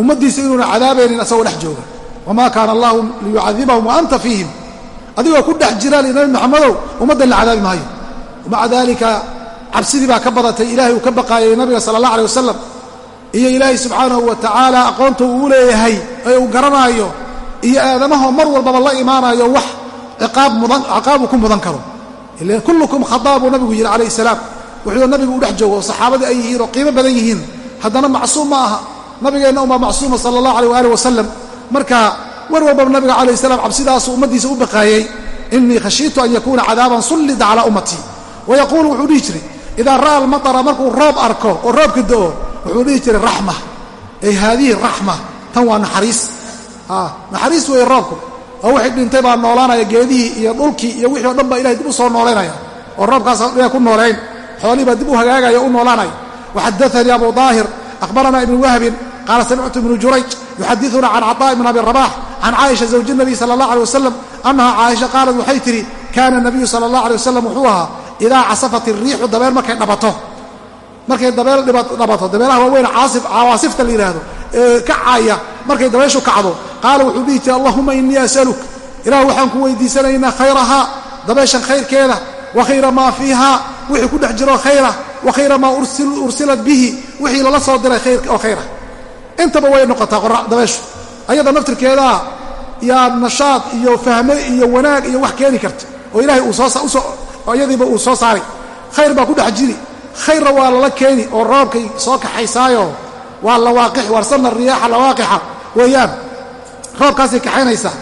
ummaddiisa inuuna cadaabaynin asagoo dhex jooga. Wamaa kaana allahu liyucadibahum wa anta fiihim. Adigoo ku dhex jiraan nabi maxamedow ummaddan la cadaabi maayo. Maca daalika cabsidii baa ka badatay ilahay uu ka baqaayay nabiga sala allah aleh wasalam iyo ilaahay subxaanahu wa tacaala aqoonta uu leeyahay ee uu garanaayo iyo aadamahoo mar walbaba la imaanayo wax ciqaab uu ku mudan karo. Ila kullukum khadaa buu nabigu yidhi calayh salaam wuxuu nabigu u dhex joogo oo saxaabadii ay yihiin oo qiimo badan yihiin. Haddana macsuum ma aha. Nabigeenna umaa macsuuma sala allah aleyh waaalih wasalam marka war walbaba nabiga calayh salaam cabsidaasuu ummaddiisa u baqaayey inii khashiitu an yakuuna cadaaban sullida calaa ummatii wayaquulu wuxuu dhihi jiray idaa ra'a almatara markuu roob arko oo roobka da'o wuxuu dhihi jiray raxma. Ay haadihi raxma tan waa naxariis. Ah, naxariis weeye roobku. Oo wixii dhintay baa noolaanaya geedihii iyo dhulkii iyo wixii o dhan baa ilahay dib u soo noolaynaya. Oo roobkaas dhiga ku noolayn. Xoolihii baa dib u hagaagaya u noolaanaya. Waxadaanii abu daahir ahbaranaa ibnu wahbin qaala samictu ibnu jurayj yuxadiuna can caطaaء ibn abi rabax can caaisha zawji nabiy sala allah aleh wasalam annahaa caaisha qaalat waxay tidhi kaana nabiyu sala allah aleh wasalam wuxuu ahaa idaa casafat iriixu dabeer markay dhabato markay dabeel dhabato dabeelaha waaweyn cawaasifta la yidhaahdo ee kacaya markay dabeeshu kacdo qaala wuxuu dhihi jiray allahuma inii asaluk ilah waxaan ku weydiisanaynaa khayrahaa dabeeshan khayrkeeda wa khayra maa fiiha wixii ku dhex jiro khayra wa khayra maa ursilat bihi wixii lala soo diray oo khayra. Intaba way noqotaa dabeeshu ayada naftirkeedaa yaa nashaad iyo fahme iyo wanaag iyo wax keeni karta oo ilaahay iyadiiba uu soo saaray. Khayr baa ku dhex jiri khayrna waa lala keeni oo roobkay soo kaxaysaayo waa lawaaqix warsanna riyaaxa lawaaqixa weeyaan roobkaasay kaxaynaysaa.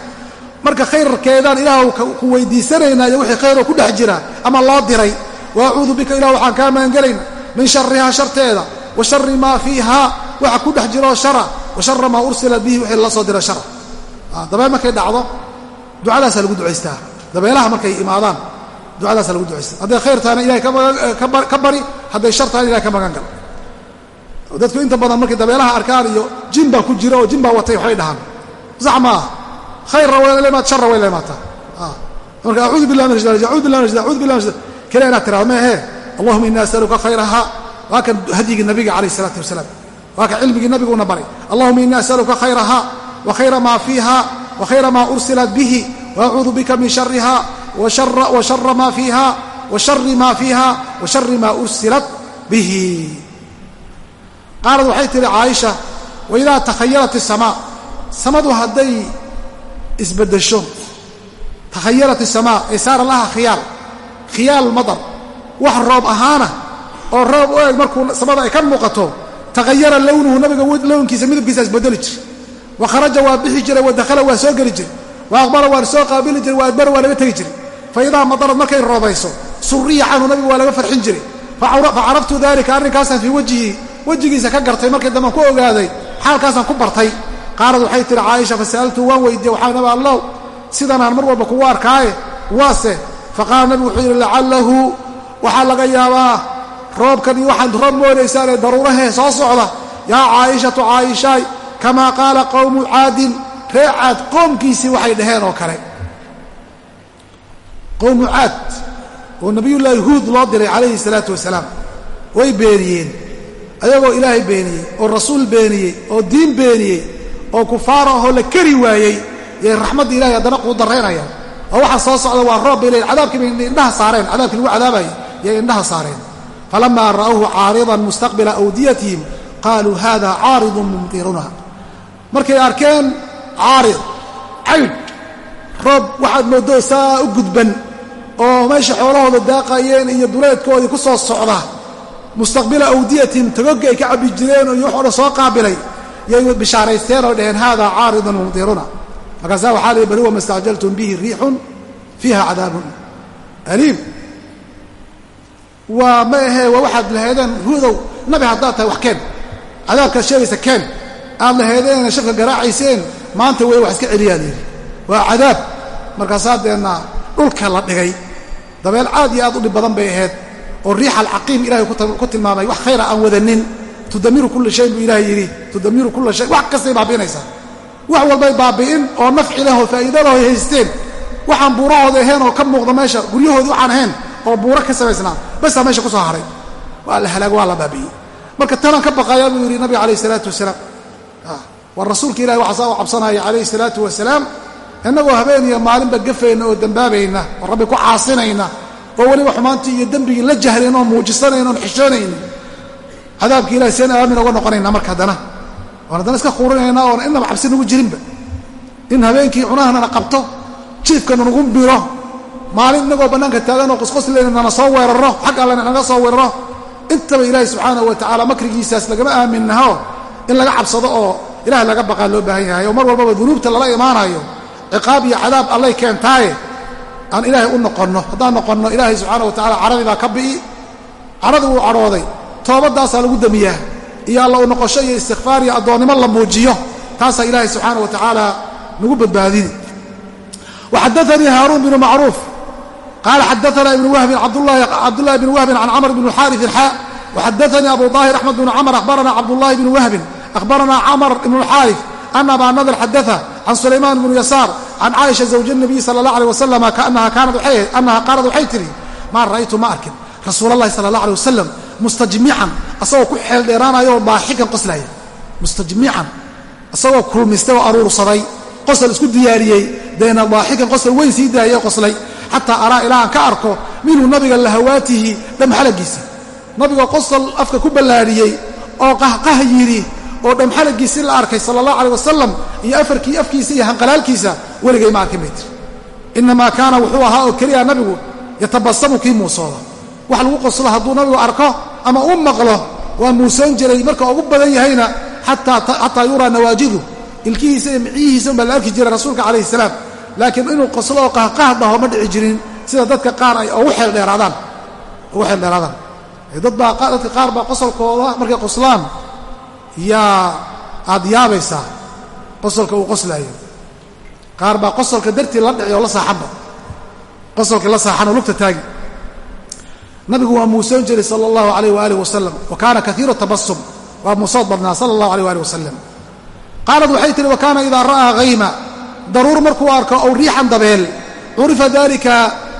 Marka khayrkeedaan ilaah ku weydiisanaynaa iyo wixii khayroo ku dhex jira ama loo diray wa acuudu bika ilah waxaan kaa magangelayna min sharihaa sharteeda wa shari maa fiiha waxa ku dhex jiroo shara wa shara maa ursilat bihi wixii lala soo diray shara. Dabeel markay dhacdo ducadaasaa lagu ducaystaa. Dabeelaha markay imaadaan ducadaasaa lagu ducaystaa hadday khayr ilahay ka bari hadday shar ilahay ka magan gal dadku inta badan markay dabeelaha arkaan iyo jin baa ku jira oo jin baa watay waxbay dhahaan. Sax maaha khayrna way leemaad sharra way leemaataa marka acuudu billahi min ashaitan acuudu billahi min ashaitan acuudu billahi min ashaitan kale inaad tirahdo meehe allahuma inni asaluka khayraha waa kan hadyigii nabiga calayh isalaatu wasalaam. Waa kan cilmigii nabiguuna baray. Allahuma inni asaluka khayraha wa khayra maa fiiha wa khayra maa ursilat bihi wa acuudu bika min shariha maa fiiha wa shari maa fiiha wa shari maa ursilat bihi qaalad waxay tihi caaisha waidaa takhayalat isamaa samadu hadday isbeddesho takhayalat isamaa ay saara laha khiyaal khiyaal madar wax roob ahaana oo roob u eg markuu samada ay ka muuqato takhayara lownuhu nabiga lownkiisa midabkiisa isbedeli jira wa kharaja waa bixi jiray wa dakhala waa soo geli jiray wa aqbala waa soo qaabili jiray wa adbara waa laga tegi jiray fa idaa madarad markay roobayso suriya canhu nabiga waa laga farxin jiray fa caraftu dalika arrinkaasaan fii wajhii wejigiisa ka gartay markii damban ku ogaaday xaalkaasaan ku bartay qaalad waxay tihi caaisha fasa'altu waan weydiiyey waxaa nabi allow sidanaan mar walba kugu arkaaye waase faqaala nabigu wuxuu yidhi lacalahu waxaa laga yaabaa roobkan iyo waxaad roob moodaysaan ee daruurahee soo socda yaa caa'ishatu caaishaay kamaa qaala qowmu caadin ree caad qoomkiisii waxay dhaheen oo kale qowmu caad oo nabiyullaahi huud loo diray calayhi salaatu wasalaam way beeniyeen. Ayagoo ilaahay beeniyey oo rasuul beeniyey oo diin beeniyey oo kufaar ahoo la keri waayey yay raxmadda ilahay haddana kuu daraynayaan oo waxaa soo socda waa roob bay leeyiin cadaabkii bay indhaha saareen. Cadaabkii lagu cadaabayay yay indhaha saareen. Falamaa ra'awhu caaridan mustaqbila awdiyatihim qaaluu hada caaridun mumtiruna markay arkeen caarid caydh roob waxaad mooddo saa u gudban oo meesha xoolahooda daaqayeen iyo duleedkoodii ku soo socda mustaqbila awdiyatihim tagoga ay ka cabbi jireen iyo waxoo dhan soo qaabilay yay bishaaraysteen oo dhaheen hada caaridun mumtiruna markaasaa waxaa lihi bal huwa ma stacjaltum bihi riixun fiiha cadaabun aliim. Waa ma ahee waa waxaad lahaydeen hudow nabi haddaad tahay wax keen cadaabkaad sheegaysa keen aad lahaydeen shafka garaacayseen maanta wey wax iska celiyaad yidhi. Waa cadaab. Markaasaa deenna dhulka la dhigay dabeel aad iyo aad u dhib badan bay ahayd oo riix alcaqiim ilahay ku tilmaamay wax khayra aan wadanin tudamiru kulla shayin buu ilahay yidhi. Tudamiru kulla shay wax kastay baabi'inaysaa wax walbay baabi'in oo nafci leh oo faa'iido leh oy haysteen. Waxaan buurahooda ahayn oo ka muuqda meesha guryahoodii waxaan ahayn oo buuro ka samaysnaa. Basaa meesha ku soo haray. Waa la halaag waa la baabi'iyey. Marka tanaan ka baqayaa buu yidhi nabiga calayh isalaatu wasalaam. War rasuulka ilahi waxaa saa u cabsanaya calayhi salaatu wasalaam innagoo habeen iyo maalinba gafayna oo dembaabayna oo rabbi ku caasinayna oo weliba xumaantii iyo dembigii la jahlayna oon muujisanayna oon xishoonaynin cadaabki ilahi seen aamin oga noqonaynaa marka haddana. Oon haddana iska quurinaynaa oona innaba cabsi nagu jirinba. In habeenkii cunahanana qabto jiifkana nagu biro maalin innagoo bannaanka taagan oo qosqoslayna nana soo weeraro xag allena naga soo weeraro intaba ilaahi subxaanahu wa tacaala makrigiisaas lagama aaminnaho in laga cabsado oo ilaah laga baqaa loo baahan yahay oo mar walbaba dunuubta lala imaanayo ciqaab iyo cadaab allay keentaaye aan ilaahay u noqonno. Haddaan noqonno ilaahay subxaana wa tacala caradii baa ka bi'i caradi wuu cadhooday toobadaasaa lagu demiyaa iyo alla u noqosho iyo istikfaar iyo addoonnimo la muujiyo taasaa ilaahay subxaana wa tacaala nagu badbaadini waxadaanii haaruun binu macruuf qaala xadaana ibnu wahbin cabdulahi bn wahbin can camr bn xaarii xa waxadaanii abu daahir axmed bnu camr akhbarana cabdulahi bn wahbin akhbarana camr ibn xaari ana abaa nadr xadaa can sulaymaan bnu yasaar can caaisha zawja nabiyi sala allah aleh wasalam anaha qaalad waxay tidhi maa ra'aytu ma arkin rasuulalahi sala allah aleh wasalam mustajmican asagoo ku xeeldheeraanaya oo baaxikan qoslaya mustajmican asagoo kulmistay oo aruursaday qosal isku diyaariyey deena baaxikan qosal weyn sii daayay oo qoslay xataa araa ilaahan ka arko minhu nabiga lahawaatihi dham xalagiisa nabigoo qosal afka ku ballaadhiyey oo qahqah yidhi oo dhamxalagiisi la arkay sala allah aleh wasalam iyo afarkii afkiisa iyo hanqalaalkiisa weligay ma arkin bay tiri innamaa kaana wuxuu ahaa oo keliya nabigu yatabasamu kii muusooda. Wax lagu qoslo hadduu nabigu arko ama u maqlo waa muusoon jiray marka ugu badan yahayna xataa yuraa nawaajidu ilkihiisa iyo miciyihiisa unbaa la arki jiray rasuulka calayhi salaam. Laakiin inuu qoslo oo qahqah dhaho ma dhici jirin sida dadka qaar ay ugu xeeldheeraadaan ugu xeeldheeraadaan dadka qaar baa qosolkooda markay qoslaan yaa aad yaabaysaa qosolka uu qoslaayo qaar baa qosolka dartii la dhici oo la saaxanba. Qosolkii la saaxan oo lugta taagi. Nabigu waa muusoon jiray sala allahu alayh waalih wasalam wa kaana kaiiru tabasum waa muusood badnaa sala allahu alayh waalih wasalam qaalad waxay tihi wa kaana idaa ra'aa hayma daruur markuu arko ow riixan dabeel. Curifa dalika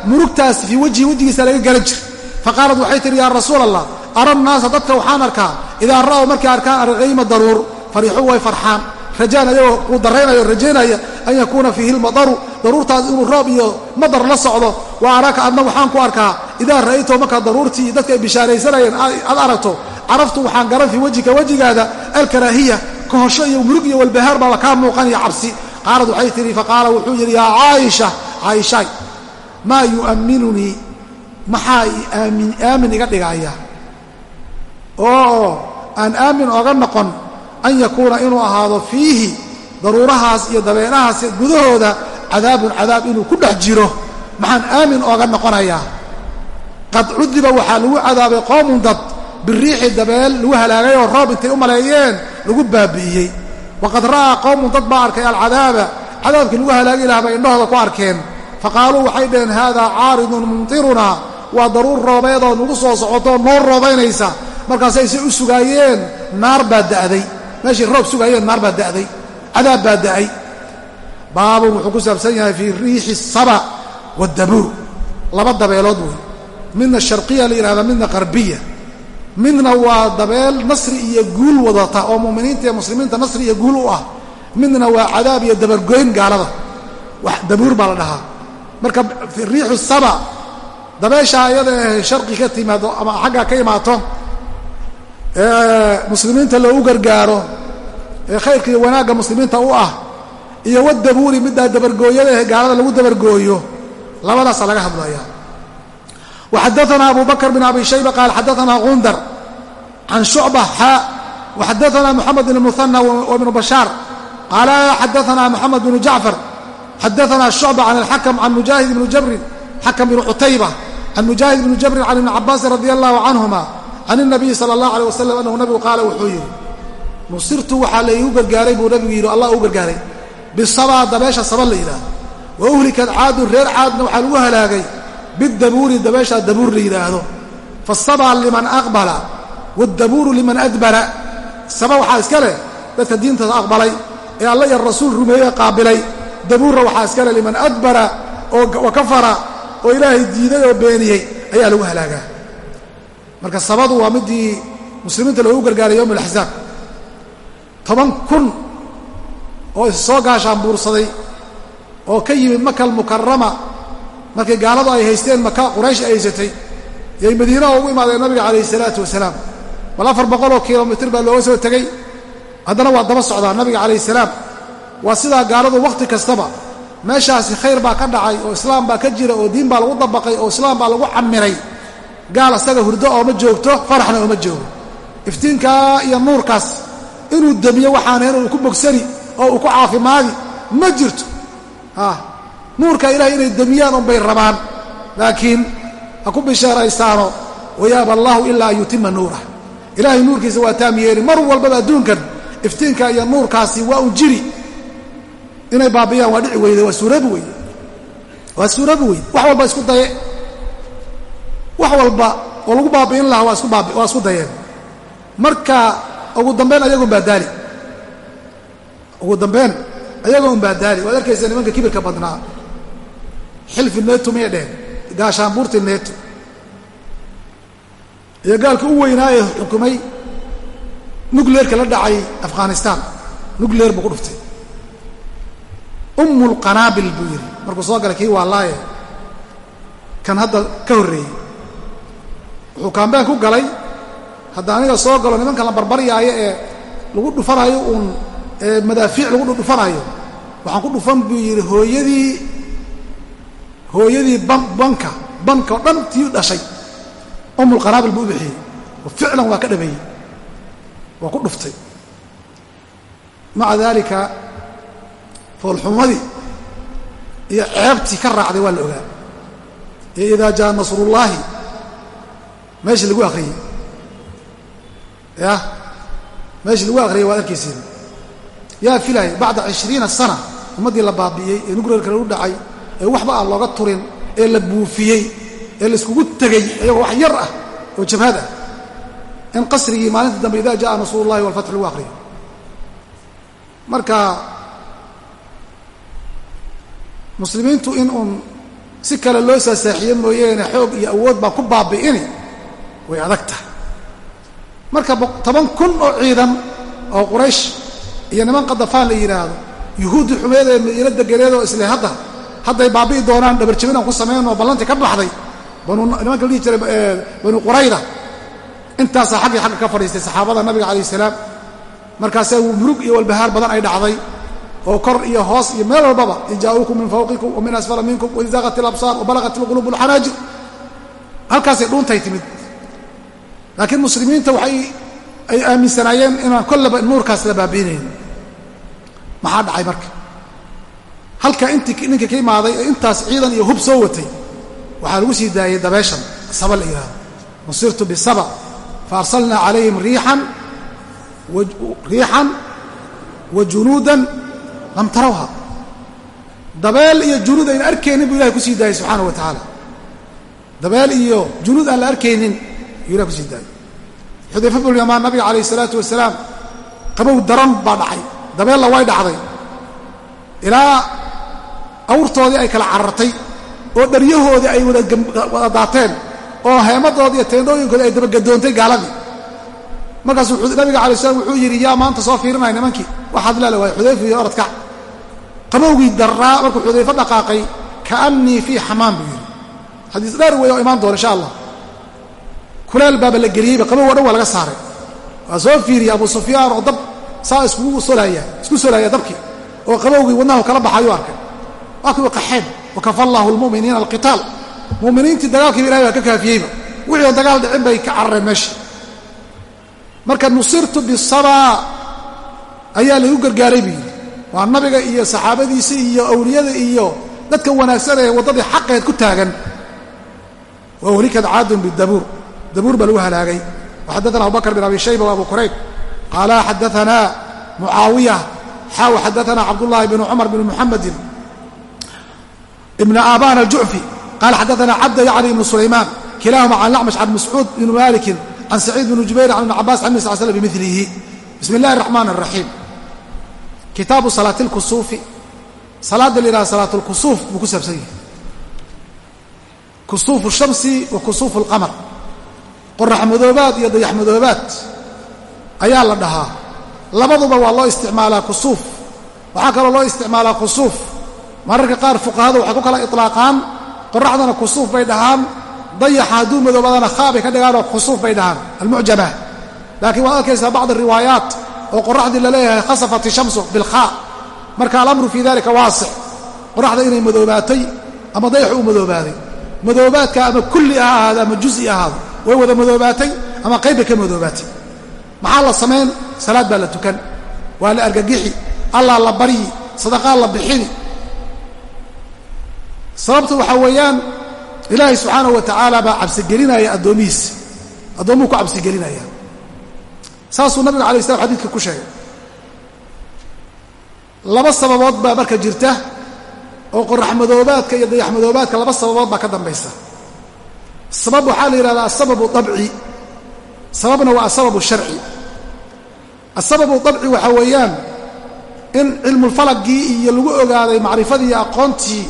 murugtaas fii wajhi wejigiisa laga garan jir faqaalad waxay tihi yaa rasuul allah ara nnaasa dadka waxaan arkaa idaa ra'ow markay arkaan arghayma daruur fariixuu way farxaan rajaan ayagoo kuu daraynayo rajaynaya an yakuuna fiihi lmadaru daruurtaas inuu roob iyo madar la socdo wa araaka adna waxaan ku arkaa idaa ra'ayto markaa daruurtii dadka ay bishaaraysanayeen aad aragto caraftu waxaan garan fii wejhika wejigaada alkaraahiya kahosho iyo murug iyo walbahaar baaba kaa muuqanaya cabsi qaalad waxay tihi faqaala wuxuu yidhi yaa caaisha caaishaay maa yu'amminunii maxaa aamin iga dhigaya oo aan aamin oga noqon an yakuuna inuu ahaado fiihi daruurahaas iyo dabeenahaas gudahooda cadaabun cadaab inuu ku dhex jiro. Maxaan aamin ooga noqonayaa. Qad cudiba waxaa lagu cadaabay qoomun dad biriixi dabeel lagu halaagay oo roob intay u maleeyeen lagu baabi'iyey. Waqad ra'aa qowmun dad baa arkay alcadaaba cadaabkii lagu halaagi bay indhahooda ku arkeen. Faqaaluu waxay dhaheen haadaa caaridun mumtirunaa waa daruur roobeedoo nagu soo socotoo noo roobaynaysa markaasay se u sugaayeen naar baa da'day. Meeshay roob sugaayeen naar baa da'day. Cadaab baa da'ay. Baabun wuxuu ku saabsan yahay fii riixi saba wadabuur. Laba dabeelood wey. Midna sharqiya la yidhahda midna qarbiya midna waa dabeel nasri iyo guul wadata oo mu'miniinta iyo muslimiinta nasri iyo guul u ah. Midna waa cadaab iyo dabargoyn gaalada. Wax dabuur baa la dhahaa. Marka riixu saba dabeesha iyada ee sharqi ka timaado ama xagga ka imaato ee muslimiinta loogu gargaaro ee khayrka iyo wanaagga muslimiinta u ah iyo wadabuuri middaa dabargooyada ee gaalada lagu dabargooyo labadaasa laga hadlaya waxadaanaa abu bakr bn abi shayba qaal xadaanaa qundar can shucba xaa waxadaanaa moxamed bn muhana wibnu bashaar qaala xadaanaa moxamed bnu jacfar xadaanaa shucba can alxakam can mujaahid ibni jabrin xakam bn cutayba can mujaahid bni jabrin can ibni cabaasin radi allahu canhuma can inabiyi sala allah aleh wasalam annahu nabigu qaala wuxuu yidhi nusirtu waxaa laygu gargaaray buu nabigu yidhi allah u gargaaray bisabaa dabeesha saba la yidhaahdo wa uhlikad caadun reer caadna waxaa lagu halaagay bidabuuri dabeeshaa dabuur la yidhaahdo fasabaa liman aqbala wadabuuru liman adbara saba waxaa iska leh dadka diintaas aqbalay ee alla yar rasuul rumeeye qaabilay dabuurra waxaa iska leh liman adbara oo wakafara oo ilaahay diiday oo beeniyey ayaa lagu halaagaa marka sabadu waa midii muslimiinta loogu gargaaray yowm alaxzaab toban kun oo issoo gaashaan buursaday oo ka yimid maka almukarama markii gaaladu ay haysteen maka quraysh ay haysatay yay madiina ugu imaadeen nabiga calayhi salaatu wasalaam. Bal afar boqoloo kilomitir baa looga soo tegey haddana waa daba socdaa nabiga calayhi salaam. Waa sidaa gaaladu wakhti kastaba meeshaasi khayr baa ka dhacay oo islaam baa ka jira oo diin baa lagu dabaqay oo islaam baa lagu camiray gaal asaga hurdo ooma joogto faraxna ooma joogo. Iftiinkaa iyo nuurkaas inuu demiyo waxaanayn uu ku bogsani oo uu ku caafimaadi ma jirto. Nuurka ilahay inay demiyaan unbay rabaan. Laakiin ha ku bishaaraysaano wayaaba allaahu ilaa an yutima nuurah ilaahay nuurkiisa waa taam yeeli. Mar walbaba adduunkan iftiinka iyo nuurkaasi waa un jiri. Inay baabiyaan waa dhici weyde waa suurabi weyde. Waa suurabi weyde. Wax walba isku daye wax walba oo lagu baabi'in lahaa waa isku waa dayeen. Marka ugu dambeyn ayaga un baa daali. Ugu dambeyn ayaga un baa daali. Waad arkaysa nimanka kibirka badnaa. Xilfi neeto miyay dheheen? Gaashaanbuurti neeto iyo gaalka u weynaa ee xukumay nukleerka la dhacay afghanistan. Nukleer buu ku dhuftay. Ummulqanaabil buu yidhi. Markuu soo galay kii waalaaye kan hadda ka horreeyey wuxuu kaambeen ku galay. Hadda aniga soo galo nimankan la barbaryaayo ee lagu dhufanaayo uun madaafiic lagu dhufanaayo waxaan ku dhufan buu yidhi hooyadii hooyadii ban banka banka oo dhan tii dhashay umulqanaabil buu u bixiyey oo ficlan waa ka dhameeyey waa ku dhuftay. Maca daalika foolxumadii iyo ceebtii ka raacday waa la ogaa. Ee idaa jaa nasrullaahi meesha lagu akhriyey yah meesha lagu akhriyay waad arkaysiin. Yaa filay bacda cishriina sana ummaddii la baabi'iyey ee nugreerka lagu dhacay ee waxba aan looga turin ee la buufiyey ee laiskugu tegey iyagoo wax yar ah oo jabhad ah. In qasrigii maalinta dambe idaa ja'a nasrullahi walfatx lagu akriyo marka muslimiintu in uun si kale loo saasaaxiye mooyeene xoog iyo awood baa ku baabi'ini way adag tahay. Marka toban kun oo ciidan oo quraysh iyo niman qadafaan la yidhaahdo yuhuuddi xumeed ee madiina deganeedoo isle hadda hadday baabi'i doonaan dhabarjabinaan ku samaynoo ballantii ka baxday nimanka la dhihi jiray banu qurayda intaasaa xaggii xagga ka fadhiistay saxaabada nabiga calayh salaam. Markaasaa murug iyo walbahaar badan ay dhacday oo kor iyo hoos iyo meel walbaba in jaa'uukum min fawqikum wa min asfala minkum waid zaaqat ilabsaar wa balaqat ilquluub alxanaajir halkaasay dhuuntay timid laakiin muslimiinta ay aaminsanaayeen inaan kollaba nuurkaas la baabiinayn. Maxaa dhacay marka? Halka intii ninka ka imaaday ee intaas ciidan iyo hub soo watay waxaa lagu sii daayey dabeeshan saba la yidhahdo nusirtu bisaba fa arsalnaa calayhim riixan wa junuudan lam tarawha. Dabeel iyo junuud ayna arkaynin buu ilahay ku sii daayay subxaana wa tacaala dabeel iyo junuud aan la arkaynin ilahay ku sii daayay xudayfa bnu yamaan nabiga calayh isalaatu wasalaam qabow daran baa dhacay. Dabeella way dhacday. Ilaa awrtoodii ay kala carartay oo dharyahoodii ay wada daateen oo heemadoodii iyo teendooyinkoodii ay dabagadoontay gaaladii. Markaasuu nabiga alay slam wuxuu yidhi yaa maanta soo fiirinaya nimankii waxaad leele waay xudayfa iyo orodka. Qabowgii darraa markuu xudayfo dhaqaaqay kaannii fii xamaam buu yidhi. Xadiis dheer wey oo imaan doona insha allah kuleel baaba la geliyeyba qabow o dhan waa laga saaray. Waa soo fiiriyey abu sufyaan oo dab saa iskugu solaya isku solaya dabkii oo qabowgii wadnahu kala baxayuu arkay. Waa kuwii qaxeen wakafa allaahu lmu'miniina alqitaal. Mu'miniintii dagaalkiiba ilahay baa ka kaafiyeyba wixii oo dagaal dhicin bay ka carareen meeshii marka nusirtu bisabaa ayaa laygu gargaaray buu yidhi. Waa nabiga iyo saxaabadiisa iyo awliyada iyo dadka wanaagsan ee waddadii xaqeed ku taagan. Wa uhlikad caadun bidabuur dabuur baa lagu halaagay. Waxaddaana abubakr bin abi shayba abu kurayb qaala xadaanaa mucaawiya xaaw xadaana cabdullaahi bn cumar bn muxamedin ibn aban aljucfi qala xadaana cabda yacni ibnu sulaymaan. Kilaahuma can lacmash can mascuud bn malikin can saciid bn jubayr can ibn cabaas can nabi sal bimilihi bismi illahi araxmaan araxiim kitaabu salaati lkusuufi salaadda la yidhaha salaat lkusuuf buu ku saabsan yahay. Kusuufu shamsi wa kusuufu alqamar qorax madoobaad iyo dayax madoobaad ayaa la dhahaa. Labaduba waa loo isticmaalaa kusuuf. Waxaa kaloo loo isticmaalaa kusuuf. Mararka qaar fuqahadu waxay ku kala itlaaqaan qoraxdana kusuuf bay dhahaan dayaxa hadduu madoobadana khaa bay ka dhigaanoo kusuuf bay dhahaan. Almucjama laakiin waad arkaysaa bacd riwaayaat oo qoraxdii la leeyahay khasafat ishamsu bilkhaa marka alamru fii dalika waasic qoraxda inay madoobaatay ama dayaxu u madoobaaday. Madoobaadka ama kulli ha ahaado ama juzi ahaado way wada madoobaatay ama qaybbay ka madoobaatay. Maxaa la samayn salaad baa la tukan. Waa la argagixi. Allah la baryi. Sadaqaa la bixini. Sababta waxaa weeyaan ilaahay subxaanahu wa tacaala baa cabsigelinaya addoomihiisa addoomuhu ku cabsigelinaya. Saasuu nabiga alay slam xadidka ku sheegay. Laba sababood baa marka jirta oo qorax madoobaadka iyo dayax madoobaadka laba sababood baa ka dambaysa sabab waxaa la yidhahdaa asababu dabci. Sababna waa asababu sharci. Asababu dabci waxaa weeyaan in cilmulfalagii iyo lagu ogaaday macrifadii aqoontii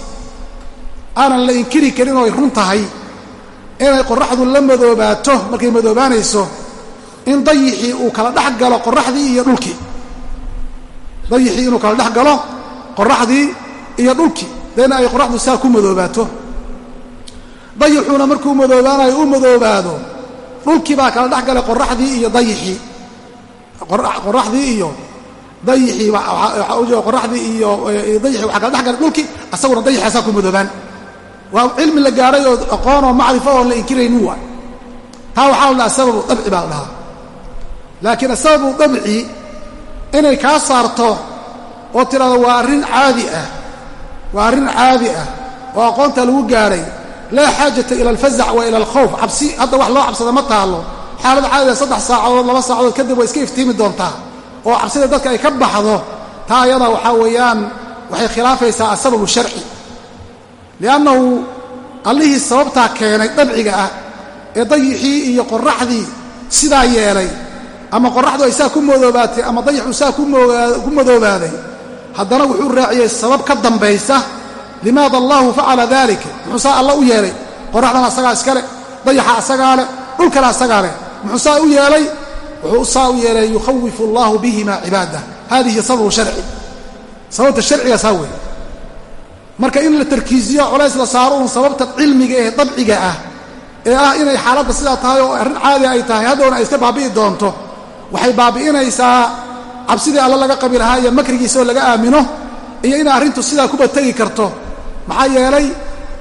aanan la inkiri karin oo ay run tahay inay qoraxdu la madoobaato markay madoobaanayso in dayixii uu kala dhex galo qoraxdii iyo dhulkii. Dayixii inuu kala dhex galo qoraxdii iyo dhulkii deena ay qoraxdu saa ku madoobaato dayixuuna markuu madoobaanayo u madoobaado. Dhulkii baa kala dhex galay qoraxdii iyo dayixii qoraxdii iyo dayixii qoraxdii iyo dayixii waxaa kala dhex galay dhulkii asaguna dayixaa saa ku madoobaan waa cilmi la gaadhay oo aqoon oo macrifo oon la inkiraynin waay taa waxaa la dhahaa sababu dabci baa la dhahaa. Laakiin asababu dabci inay kaa saarto oo tidhahdo waa arrin caadi ah waa arrin caadi ah oo aqoonta lagu gaadhay laa xaajata ila alfazac wa ila alkhawf. Cabsi hadda wax loo cabsada ma taallo. Xaalad caadiga saddex saacadood laba saacadood kadib way iska iftiimi doontaa. Oo cabsida dadka ay ka baxdo taa ayada waxaa weeyaan waxay khilaafaysaa asababu sharci. Liannahu allihii sababtaa keenay dabciga ah ee dayixii iyo qoraxdii sidaa yeelay. Ama qoraxdu ay saa ku madoobaatay ama dayixu saa ku madoobaaday. Haddana wuxuu raaciyey sabab ka dambaysa limaada allahu facala dalik muxuu saa alla u yeelay? Qoraxdana asagaa iskale dayaxa asagaa leh dhulkana asagaa leh. Muxuu saa u yeelay? Wuxuu saa u yeelay yukhawifu allahu bihima cibaadah hadihi sababu sharci. Sababta sharciga saa weeye. Marka in la tarkiisiyo colays la saaro uun sababta cilmiga ee dabciga ah ee ah inay xaaladda sidaa tahay oo arrin caadi ay tahay haddowna ay iska baabi'i doonto waxay baabi'inaysaa cabsidii alle laga qabi iyo makrigiisa laga aamino iyo inay arrintu sidaa kuba tegi karto maxaa yeelay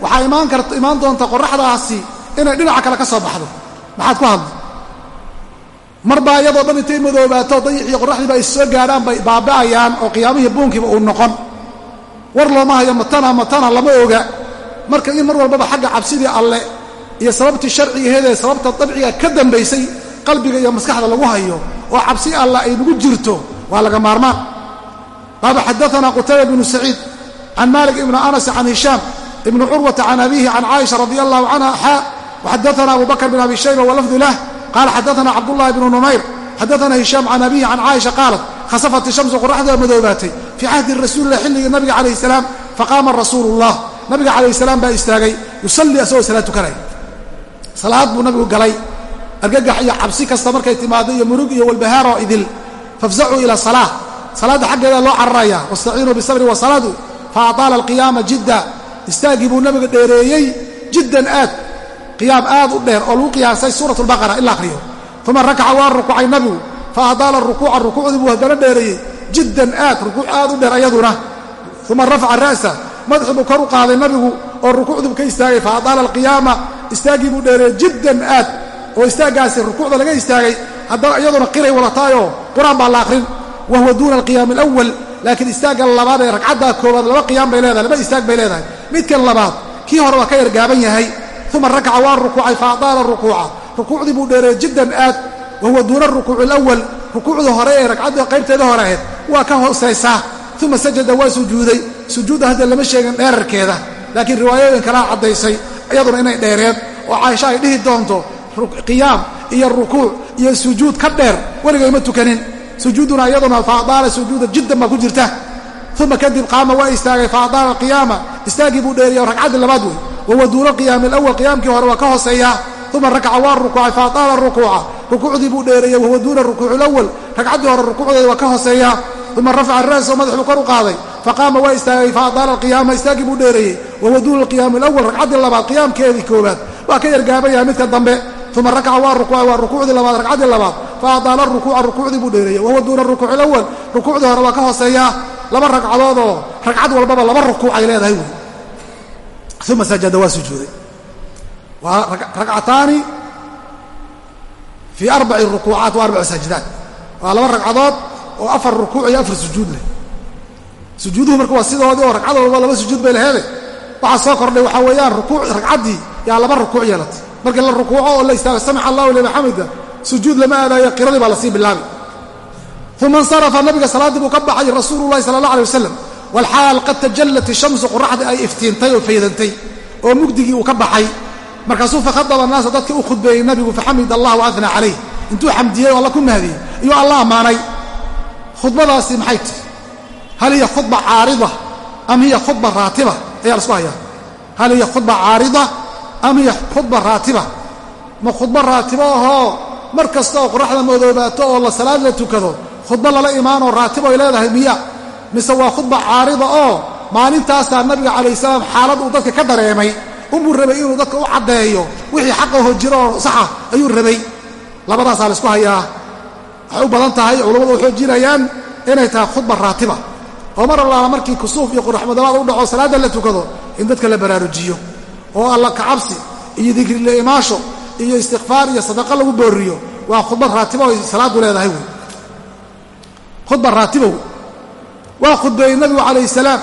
waxaa imaan karto imaan doonta qorraxdaasi inay dhinaca kale ka soo baxdo. Maxaad ku hadli? Mar baa iyadoo dhan intay madoobaato dayixii qorraxdiiba ay soo gaadhaan bay baabi'ayaan oo qiyaamihii buunkiiba uu noqon. War looma hayo matana matana lama oga. Marka in mar walbaba xagga cabsidii alle iyo sababtii sharcigaheedee sababta dabciga ka dambaysay qalbiga iyo maskaxda lagu hayo oo cabsi alla ay nagu jirto waa laga maarmaan. Qaala xadaana qutayba bnu saciid can malik ibni anas can hishaam ibni curwata can abiihi can caaisha radi allahu canha xaa waxadaana abu bakr bin abi shayba walafdu lah qaala xadaana cabdullahi bnu numayr xadaana hishaam can abiihi can caaisha qaalat khasafat ishamsu qoraxdaa madoobaatay fii cahdi rasuulilah xilligii nabiga calayh salaam faqaama rasuulu llah nabiga calayh salaam baa istaagay yusallii asagoo salaad tukanay salaad buu nabigu galay argagax iyo cabsi kasta markay timaado iyo murug iyo walbahaaroo idil fafzacuu ila salaa salaadda xaggeeda loo cararaya wastaciinuu bisabri wasalaadu fa ataala alqiyaama jidda istaaggii buu nabiga dheereeyey jiddan aad qiyaam aad u dheer oo lagu qiyaasay suurat lbaqara in la akhriyo uma rakaca waa rukuucay nabigu fa adaala rukuuca rukuucdii buu haddana dheereeyey jiddan aad rukuuc aad u dheer ayaduna uma rafaca ra'sa madaxii buu kor u qaaday nabigu oo rukuucdiibu ka istaagay fa adaala alqiyaama istaaggii buu dheereeyey jiddan aad oo istaaggaasi rukuucda laga istaagay haddana iyaduna qiray wadataayoo qur'aan baa la akhrin wa huwa duuna alqiyaami laakiin istaagga labaad ee ragcaddaa koowaad laba qiyaam bay leedahay laba istaag bay leedahay. Midkan labaad kii hore waa ka yargaaban yahay uma rakaca waa rukuucay fa adaala rukuuca. Rukuucdii buu dheereeyey jiddan aad wa huwa duuna arukuuci alawal rukuucda hore ee ragcadda qaybteeda hore ahayd waa ka hoosaysaa. Uma sajada waa sujuuday. Sujuudda hadda lama sheegin dheerarkeeda laakiin riwaayooyin kalaa caddaysay iyaduna inay dheereed. Oo caaisha ay dhihi doonto qiyaam iyo rukuuc iyo sujuud ka dheer weligay ma tukanin sujuuduna iyaduna faadaala sujuuda jiddan baa ku jirta. Uma kadib qaama waa istaagay faadaala qiyaama. Istaaggii buu dheeriya ragcaddii labaad wey wahuwa duuna qiyaami alawal qiyaamkii hore waa ka hooseeyaa. Uma rakaca waa rukuucay faadaala rukuuca. Rukuucdii buu dheereeyey wahuwa duuna rukuuci lawal ragcaddii hore rukuucdeeda waa ka hooseeyaa. Uma rafaca ra'sa madaxbuu kor u qaaday. Faqaama waa istaagay faadaala alqiyaama istaaggii buu dheereeyey wahuwa duuna alqiyaami alawal ragcaddii labaad qiyaamkeedii koobaad waa ka yargaabayaa midka dambe. Uma rakaca waa rukuucay waa rukuucdii labaad ragcaddii labaad fa adaala rukuuca rukuucdii buu dheereeyey wahuwa duuna rukuuci alawal rukuucdii hore waa ka hooseeyaa laba ragcadood oo ragcad walbaba laba rukuuc ay leedahay wey uma sajada waa sujuuday waa ragcataani fii arbaci rukuucaat wa arbaci sajdaad waa laba ragcadood oo afar rukuuc iyo afar sujuud leh sujuuduhu marka waa sidoodii oo ragcad walba laba sujuud bay laheede waxaa soo kordhay waxaa weeyaan rukuuc ragcaddii yaa laba rukuuc yeelatay markii la rukuuco oo la istaago samic allahu liman xamida sujuud lama aadaayo qiradii baa la sii bilaabi uma insarafa nabiga salaaddii buu ka baxay rasuulu llahi sala allah alay wasalam walxaal qad tajallat ishamsu qoraxdii ay iftiintay oo faydantay oo mugdigii uu ka baxay. Markaasuu fakhadaba annaasa dadka u khudbeeyey nabigu faxamid allah wa adnaa calayh. Intuu xamdiyey oo alla ku mahdiyey iyuu alla ammaanay khudbadaasi maxay tahy hal hiya khudba caarida am hiya khudba raatiba? Ayaa la hayaa. Hal hiya khudba caarida am hiya khudba raatiba? Ma khudbo raatibo ahoo mar kasta oo qoraxda madoobaato oo la salaad la tukado khudbo lala imaanoo raatibo ay leedahay miya. Mise waa khudba caarida oo maalintaasaa nabiga calayh salaam xaalad uu dadka ka dareemay. Unbuu rabay inuu dadka u caddeeyo. Wixii xaqaho jiro oo saxa ayuu rabay. Labadaasaa la isku hayaa. Waxay u badan tahay culammadu u xoojinayaan inay tahay khudba raatiba. Oo mar allaala markii kusuuf iyo qoraxmadalaad u dhaco salaadda la tukado in dadka la baraarujiyo. Oo alla kacabsi iyo dikrile imaasho iyo istikfaar iyo sadaqa lagu booriyo waa khudba raatibo ay salaaddu leedahay wey khudba raatibow. Waa khudbeeyey nabigu calayh salaam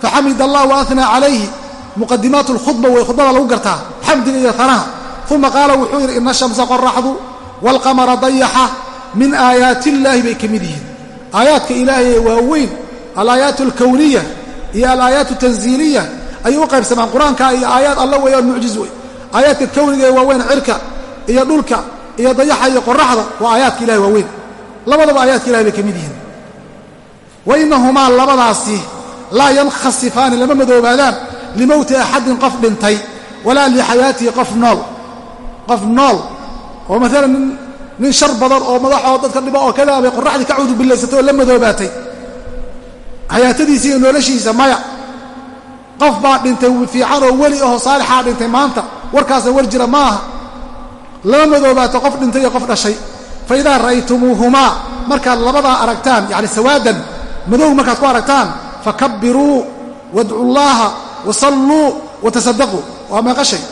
faxamid allah wa anaa calayhi muqadimaat lkhudba wey khudbada lagu gartaa xamdiga iyo hanaha uma qaala wuxuu yidhi ina shamsa qoraxdu waalqamara dayaxa min aayaati illaahi bay ka mid yihiin. Aayaadka ilaahay ee waaweyn alaayaat alkowniya iyo alaayaat tanziiliya ayay u qaybsamaan qur'aanka iyo aayaad alla weeye oo mucjiz wey aayaadka kowniga ee waaweyn cirka iyo dhulka iyo dayaxa iyo qoraxda waa aayaadka ilahay waaweyn. Labadaba aayaadka ilahay bay ka mid yihiin. Wa inahumaa labadaasi laa yankhasifaani lama madoobaadaan limowti axadin qof dhintay walaa lixayaatihi qof nool. Qof nool oo maalan nin shar badan oo madaxoo dadka dhibo oo kadaabay qoraxdii ka cuudubillaysatay oo la madoobaatay. Xayaatadiisa iyo noloshiisa maya. Qof baa dhintay fiican oo weli ahoo saalixaa dhintay maanta warkaasna war jira ma aha lama madoobaato qof dhintay iyo qof dhashay. Fa idaa ra'aytumuuhumaa markaad labadaa aragtaan yacni sawaadan madow markaad ku aragtaan fakabbiruu wadcu llaaha wasalluu watasadaquu waa meeqa shay.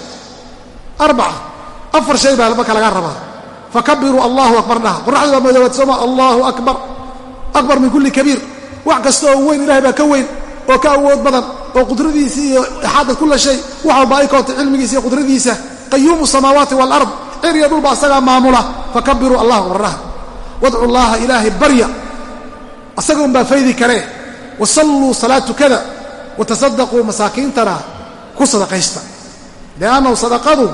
Arbaca afar shay baa marka lagaa rabaa. Fakabiruu allahu akbar dhaha. Qoraxdii baa madoobaad sooma allahu akbar. Akbar min kulli kabiir. Wax kasta oo weyn ilahay baa ka weyn oo ka awood badan oo qudradiisa iyo ixaadad kula shay wax walba ay kootay cilmigiisa iyo qudradiisa qayuumu samaawaati waalard cir iyo dhulba asagaa maamula fakabiruu allahu akbar dhaha wadcu llaaha ilaahay barya asaga unbaa faydi kale wasalluu salaad tukada watasadaquu masaakiintana ku sadaqaysta liannahu sadaqadu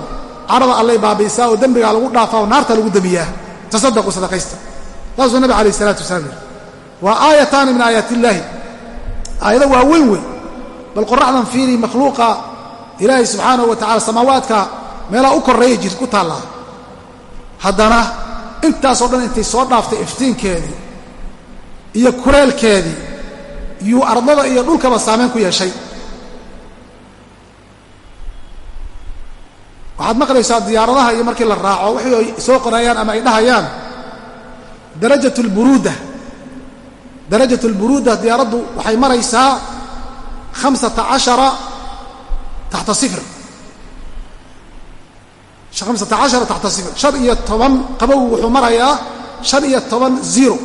carada allay baabiisaa oo dembigaa lagu dhaafaa oo naarta lagu demiyaa tasadaquu sadaqaysta. Saasuu nabi alayh isalaatu wasalaam yidhi. Waa aayataani min aayaat illaahi aayado waa weyn wey bal qoraxdan fiiri makhluuqa ilaahay subxaanahu wa tacala samaawaadka meelaha u korreeya jir ku taallaa. Haddana intaasoo dhan intay soo dhaaftay iftiinkeedii iyo kuleelkeedii yuu ardada iyo dhulkaba saamayn ku yeeshay. Waxaad maqlaysaa diyaaradaha iyo markii la raaco wixii ay soo qorayaan ama ay dhahayaan darajat lburuuda darajat lburuuda diyaaraddu waxay maraysaa hamsata cashara taxta sifr. Hamsata cashara taxta sifr. Shan iyo toban qabowgu wuxuu marayaa shan iyo toban zero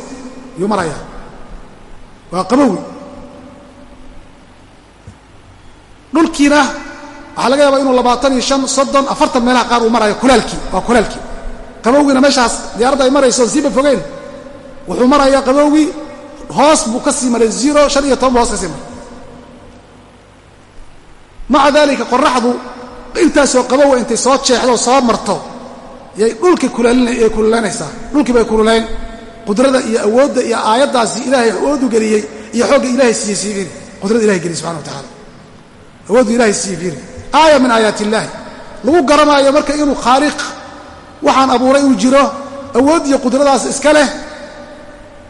yuu marayaa. Waa qabowi. Dhulkiina waxaa laga yaabaa inuu labaatan iyo shan soddon afartan meelaha qaar uu marayo kulaalkii waa kulaalkii. Qabowgiina meeshaas marayso siiba fogeen wuxuu marayaa qabowgii hoos buu ka sii maray zero shan iyo toban buu hoos ka sii maray. Maca daalika qoraxdu intaasoo qabowa intay soo jeexdo soo marto. Yay dhulkii kululaynaysaa dhulkii bay kululayn. Qudrada iyo awoodda iyo aayaddaasi ilaahay awoodu geliyey iyo xoogga ilahay siiyey siifiiri qudrada ilahay geliyey subxana wa tacala awooddu ilahay siiyey fiiri. Aaya min aayaat illaahi lagu garanaayo marka inuu khaaliq waxaan abuuray uu jiro awood iyo qudradaas iska leh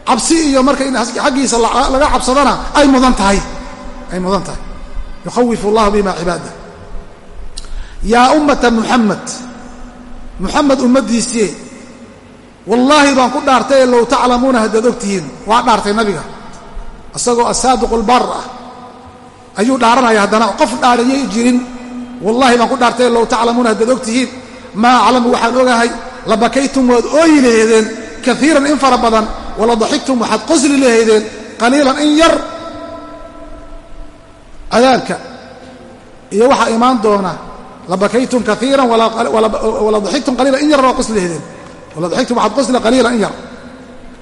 cabsi iyo marka in xaggiisa laga cabsadana ay mudan tahay. Ay mudan tahay. Yukhawifu allahu bima cibaadah yaa ummata muxamed muxamed ummaddiisii wallaahi baan ku dhaartay low taclamuuna haddaad og tihiin waa dhaartay nabiga. Isagoo asaadiqu lbar ah. Ayuu dhaaranaya haddana. Qof dhaariyay jirin. Wallaahi baan ku dhaartay low taclamuuna haddaad og tihiin maa aclamu waxaan ogahay labakaytum waad ooyi lahaydeen kaiiran in fara badan wala daxigtum waxaad qosli lahaydeen qaliilan in yar. Cadaabka iyo waxaa imaan doona labakaytum kaiiran wala daxigtum qaliilan in yarna waa qosli lahaydeen. Wala daxigtum waxaad qosli qaliilan in yar.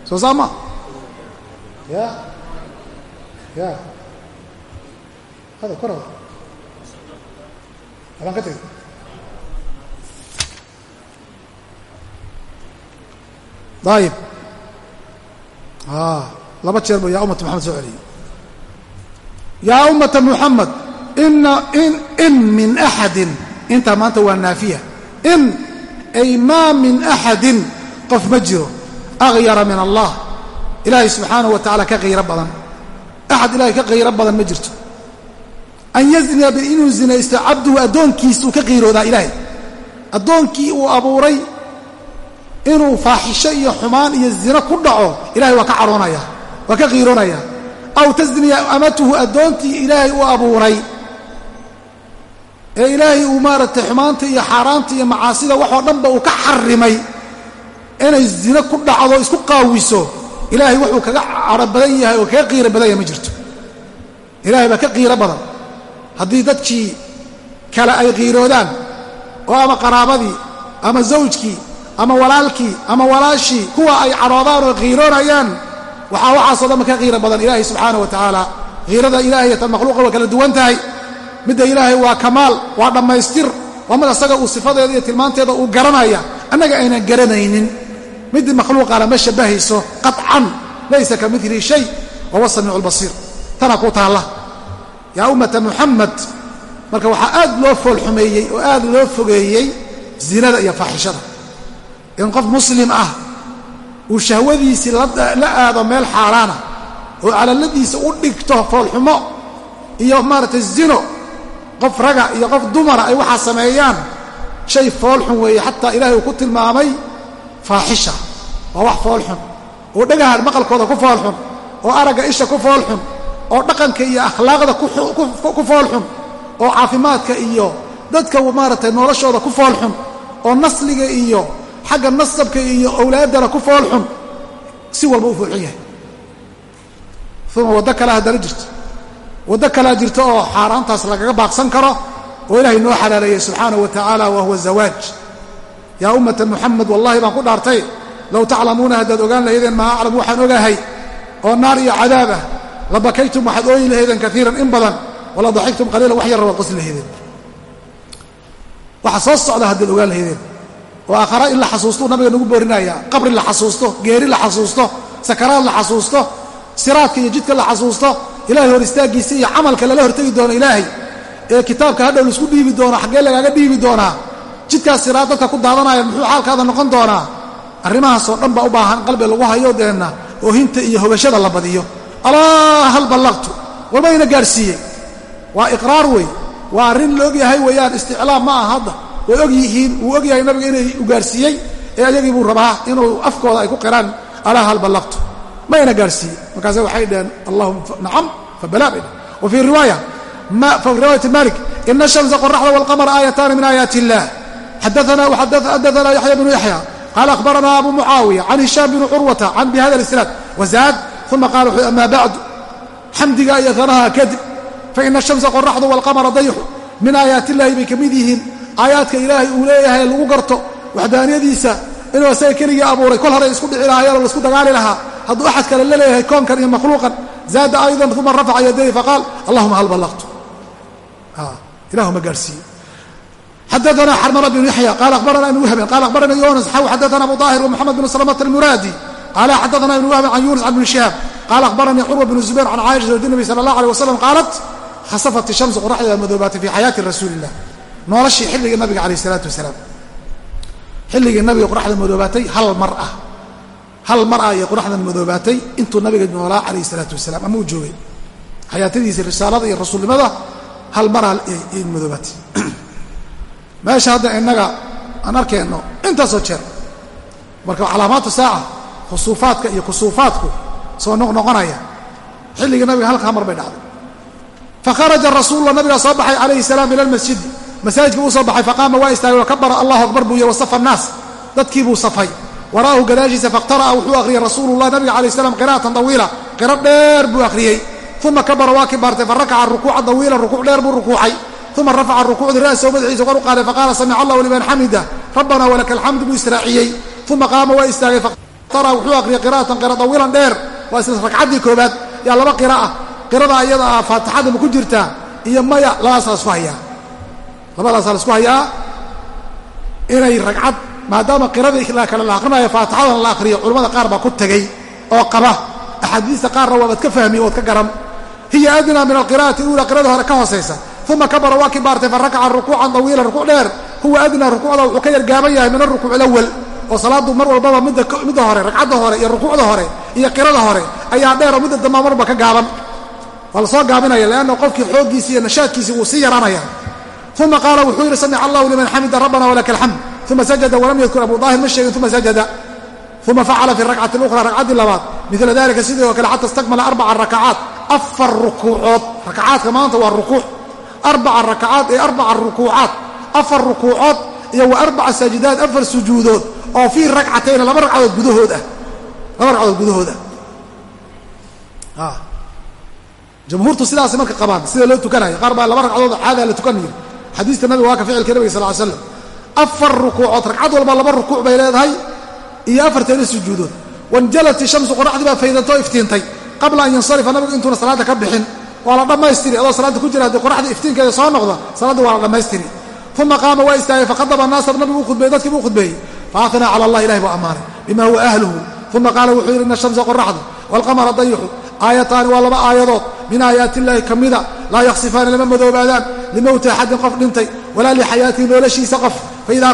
Soo saa ma? Ya. Ya. Hada kor abaan ka tegay ayib laba jeer bu yaa ummata moxamed soo celiyey yaa ummata muxamed ina in min axadin. Intaa maanta waa naafiya. In ay maa min axadin qof ma jiro. Akyara min allah. Ilaahay subxaanahu wa tacala ka qayro badan. Axad ilaahay ka qayro badan ma jirto. An yazniya inuu zinaysto cabduhu addoonkiisa uu ka qiiroodaa ilaahay. Addoonkii uu abuuray inuu faaxisho iyo xumaan iyo zino ku dhaco ilahay waa ka cadhoonaya waa ka qiiroonaya. Aw tasniya amatuhu addoontii ilaahay u abuuray. Ee ilaahay uu maaragtay xumaanta iyo xaaraanta iyo macaasida waxoo dhanba uu ka xarimay inay zino ku dhacdo isku qaawiso ilaahay wuxuu kaga cadho badan yahay oo kaga qiiro badan yahay ma jirto. Ilaahay baa ka qiiro badan. Haddii dadkii kale ay qiiroodaan oo ama qaraabadii ama zawjkii ama walaalkii ama walaashii kuwa ay cadhoodaan oo qiiroonayaan waxaa waxaasoo dhanba ka qiiro badan ilaahay subxaana wa tacaala qiirada ilahay tan makhluuqa waa kala duwan tahay. Midda ilaahay waa kamaal waa dhammaystir waa mid asaga uu sifadeeda iyo tilmaanteeda uu garanaya. Annaga aynan garanaynin. Middii makhluuqaana ma shabbahayso qaطcan laysa ka midli shay wahuwa samiicu lbasiir tana ku taalla. Yaa ummata muxamed marka waxaa aad loo foolxumeeyey oo aad loo fogeeyey zinada iyo faaxishada in qof muslim ah uu shahwadiisii la aado meel xaaraana oo calalladiisa u dhigto foolxumo iyo maaragtay zino qof raga iyo qof dumara ay waxaa sameeyaan shay foolxun weeye xataa ilaahay uu ku tilmaamay faaxisha. Waa wax foolxun. Oo dhagaha maqalkooda ku foolxun oo aragga isha ku foolxun oo dhaqanka iyo akhlaaqda ku foolxun oo caafimaadka iyo dadka maaragtay noloshooda ku foolxun oo nasliga iyo xagga nasabka iyo owlaaddana ku foolxun si walba u foolxun yahay. Uma waddo kale haddana jirto. Waddo kalea jirto oo xaaraantaas lagaga baaqsan karo oo ilaahay noo xalaaleeyey subxaanahu wa tacaala wa huwa zawaaj. Yaa ummata muxamed wallahi baan ku dhaartay. Low taclamuuna haddaad ogaan lahaydeen maa aclam waxaan ogahay oo naar iyo cadaab ah. Labakaytum waxaad ooyi lahaydeen kaiiran in badan. Wala daxiktum qaliilan wax yarra waad qosli lahaydeen. Waxa soo socda haddaad ogaan lahaydeen oo aakhara in la xasuusto nabiga nagu boorinaya qabri la xasuusto geeri la xasuusto sakaraad la xasuusto siraadka iyo jidka la xasuusto ilahay hor istaaggiisa iyo camalka lala hortegi doono ilaahay ee kitaabka hadhow la isku dhiibi doono xaggee lagaaga dhiibi doonaa jidkaas siraad dadka ku daadanaya muxuu xaalkaada noqon doonaa arrimahaasoo dhan baa u baahan qalbi lagu hayo deenna oo hinta iyo hogashada la badiyo. Alaa hal ballaqtu warma ina gaadhsiiyey. Waa iqraar wey waa arrin la ogyahay weeyaan isticlaam ma aha hadda way og yihiin wuu og nabiga inay u gaarsiiyey ee ayagii buu rabaa inuu afkooda ay ku qiraan alaa hal ballaqtu? Ma ina gaarsiiyey markaase waxay dhaheen allahuma nacam fabalaa wa fii riwaaya riwaayati malik ina ashamsa qoraxda walqamara aayataani min aayaati illah xadaana yaxya bnu yaxya qaala akhbarana abu mucaawiya can hishaam bni curwata can bihada isnaad wazaad uma qaala wuxuu amaa bacdu xamdiga iyo hanaha kadib faina ashamsa qoraxdu walqamara dayxu min aayaati illahi bay ka mid yihiin aayaadka ilaahay uu leeyahay lagu garto waxdaaniyadiisa inuu asaga keligii abuuray. Kol horay isku dhici lahaayeen oo la isku dagaali lahaa. Hadduu axad kale la leeyahay koonkan iyo makhluuqan zaada aydan uma rafaca yadayhi faqaal allahuma hal ballaqtu ilahu ma gaarhsiiye xadaana noloshii xilligii nabiga calayh isalaatu wasalaam. Xilligii nabiga qoraxda madoobaatay hal mar ah. Hal mar ah iyo qoraxdan madoobaatay intuu nabiga noolaa calayh isalaatu wasalaam ama uu joogay. Xayaatadiisa risaalada iyo rasuulnimada hal mar ah ay madoobaatay. Meesha hadda innaga aan arkeenno intaasoo jeer marka calaamaatu saaca khusuufaadka iyo kusuufaadku soo noqnoqonaya xilligii nabiga halkaa mar bay dhacday. Fakharaja rasuulula nabigaa soo baxay calayhi salaam ila lmasjidi masaajidka uu soo baxay faqaama waa istaagay wakabara allahu akbar buu yihi wasafa annaas. Dadkii buu safay. Wara'ahu gadaashiisa fakhtara'a wuxuu akhriyey rasuulullah nabiga calayh salam qira'atan dawiila. Qiro dheer buu akhriyey uma kabara waa kibaartay farakaca rukuuca dawiila rukuuc dheer buu rukuucay. Uma rafaca rukuucdii ra'sahu madaxiisa kor u qaaday faqaala samica allahu liman xamida rabbana walaka alxamdu buu israaciyey. Uma qaama waa istaagay fakhtara'a wuxuu akhriyey qira'atan qiro dawiilan dheer. Waa isla ragcaddii koobaad yaa laba qira ah. Qirada iyada ah faatixada ma ku jirtaa iyo maya labadaasaa isku hayaa labadaasaa la isku hayaa inay ragcad maadaama qiradii kale la akrinaayo faatixadan la akriyo culimmada qaar baa ku tegey oo qaba. Axaadiista qaarna waabaad ka fahmi ood ka garan. Hiya adnaa min alqira'ati uula qirada hore ka hoosaysa uma kabara waa kibaartay farakaca rukuucan dawiilan rukuuc dheer. Huwa adnaa rukuucda wuxuu ka yargaaban yahay min arukuuc alawal oo salaadu mar walbaba midda hore ragcadda hore iyo rukuucda hore iyo qirada hore ayaa dheer oo midda dambaa marba ka gaaban. Waa la soo gaabinaya leanna qofkii xooggiisi iyo nashaadkiisi wuu sii yaraanaya uma qaala wuxuu yidhi samica allahu liman xamida rabbana walaka alxamd uma sajada walam yadkur abu daahir ma sheegin uma sajada uma facala fi rakcati اlukhra ragcaddii labaad mila dalika sidii oo kale xata istakmala arbaca rakacaat afar rukuucood rakacaadka maanta waa rukuuc arbaca rakacaat ee arbaca rukuucaat afar rukuucood iyo wa arbaca saajidaad afar sujuudood oo fii ragcatayna laba ragcadood gudahood ah laba ragcadood gudahood ah jamhuurtu sidaasay marka qabaan sida loo tukanayo qaar baa laba ragcadood caadaa la tukan yiri xadiista nabiga waa ka ficilka nabiga sal ly slam afar rukuucood ragcad walba laba rukuuc bay leedahay iyo afarteeda sujuudood. Wanjalat ishamsu qoraxdii baa faydantoo iftiintay qabla an yansarifa nabigu intuuna salaadda ka bixin. Waa la dhammaystiri adoo salaadda ku jira haddii qoraxda iftiinkeeda soo noqda salaadda waa la dhammaystiri. Uma qaama waa istaagay faqadaba naasa nabigu u khudbeeyey dadkii buu khudbeeyey. Faathnaa cala allah ilahi buu ammaanay bima huwa ahluhu. Uma qaala wuxuu yidhi ina shamsa qoraxda waalqamara dayixu aayataani waa laba aayadood. Min aayaati illaahi ka mida laa yaksifaani lama madoobaadaan. Limowti axadin qof dhintay walaa lixayaatii noloshiisa qof. Faidaa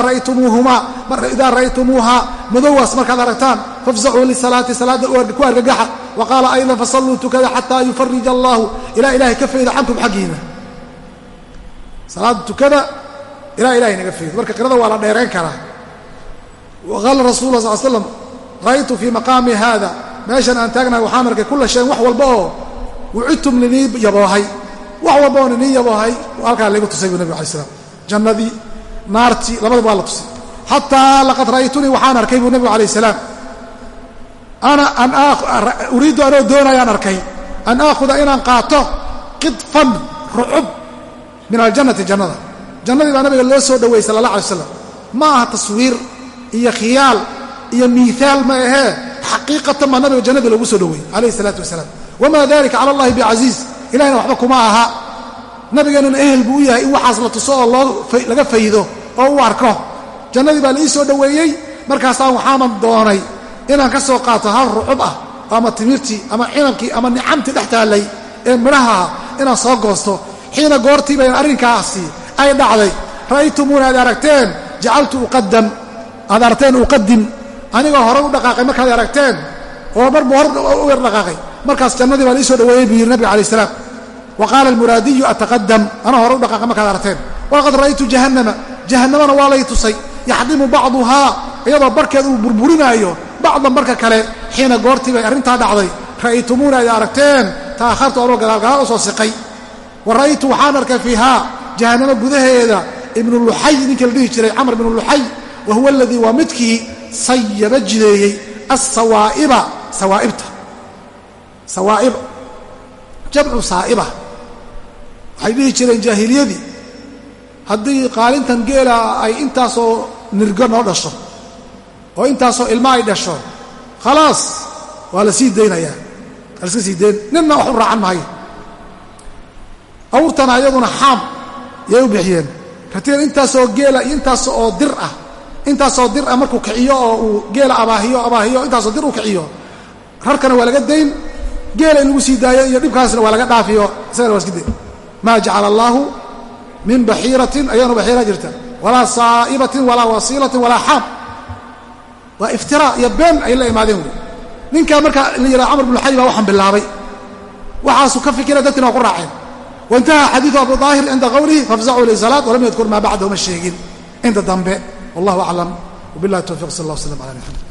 ra'aytumuuhaa madowaas markaad aragtaan fafzacuu lisalaati salaadda ku argagaxa. Wa qaala aydan fasalluu tukada xataa yufarija allaahu. Ilaa ilahay ka faydo cankum xaggiina. Salaada tukada ilaa ilahay naga faydo. Marka qirada waa la dheerayn karaa. Wa qaala rasul la sal slam ra'aytu fii maqaami haada meeshan aan taagnahay waxaan arkay kulla wax walba oo wucidtum linii yaboohay. Wax walba oo ninii yaboohay. Halkaa laygu tusay buu nabig alay slam jannadii naartii labadaba waa la tusay. Xataa laqad ra'aytunii waxaan arkay buu nabigu alayh salaam. Ana an uriiddu anoo doonayaan arkay an aakhuda inaan qaato qidfan rucub min aljannati jannada. Jannadii baa nabiga loo soo dhoweeyey sala allah alay slam ma aha taswiir iyo khiyaal iyo miihaal ma ahee xaqiiqatan baa nabiga jannadii loogu soo dhoweeyey calayhi isalaatu wasalaam wamaa dalika cala allahi bicasiiz ilahina waxba kuma aha nabigeenuna ehel buu u yahay in waxaas la tuso oo laga faydo oo u arko jannadii baa la ii soo dhoweeyey markaasaan waxaanan doonay inaan ka soo qaato hal rucub ah ama timirtii ama cinabkii ama nicamtii dhex taallay ee midhaha inaan soo goosto xiina goortii bayn arrinkaasi ay dhacday ra'aytumuuna aad aragteen jacaltu uqadam aad aragteen uqadim anigoo horay u dhaqaaqay markaad aragteen oo marbu hor u yar dhaqaaqay. Markaas jannadii baa la ii soo dhoweeyey buu yidhi nabiga alai salaam. Wa qaala almuraadiyu ataqadam anoo hore u dhaqaaqay markaad aragteen. Walaqad ra'aytu jahannama. Jahannamana waa lay tusay yaxdimu bacduhaa iyadoo barkeed uu burburinaayo bacdan barka kale xiina goortii bay arrintaa dhacday. Ra'aytumuuna ay aragteen ta'akhartu anoo gadaalgadaal u soo siqay. Wa ra'aytu waxaan arkay fiihaa jahannamo gudaheeda ibnu luxay ninkii la dhihi jiray camr ibnu luxay wa huwa aladii waa midkii sayaba jideeyey asawaa'iba sawaa'ibta. Sawaa'ib jamcu saa'iba. Waxay dhihi jireen jaahiliyadii haddii qaalintan geela ay intaasoo nirgo noo dhasho oo intaasoo ilma ay dhasho khalaas waa la sii daynayaa. Waa la iska sii dayn. Ninna wax u raacan maayo awrtana iyaduna xaam yay u bixiyeen. Ratigan intaasoo geela iyo intaas oo dir ah intaasoo dir ah markuu kiciyo oo uu geela abaahiyo abaahiyo intaasoo dir uu kiciyo. Rarkana waa laga dayn geela in lagu sii daayo iyo dhibkaasna waa laga dhaafiyo. Isagana waa iska dayn maa jacala allaahu min baxiiratin ayanu baxiira jirta. Walaa saa'ibatin walaa wasiilatin walaa xaam. Waa iftiraa iyo been ay la imaadeen wey. Ninkaa markaa la yidhaha camr bnu xay baa waxaan bilaabay. Waxaasuu ka fikira dadkina waa ku raaceen waintaha xadiidu abu daahir cinda qowlihi fafzacuu lisalaat walam yadkur maa bacdahu ma sheegin. Inta dambe wallahu aclam wbillahi towfiq sal allah w slam ala maxamed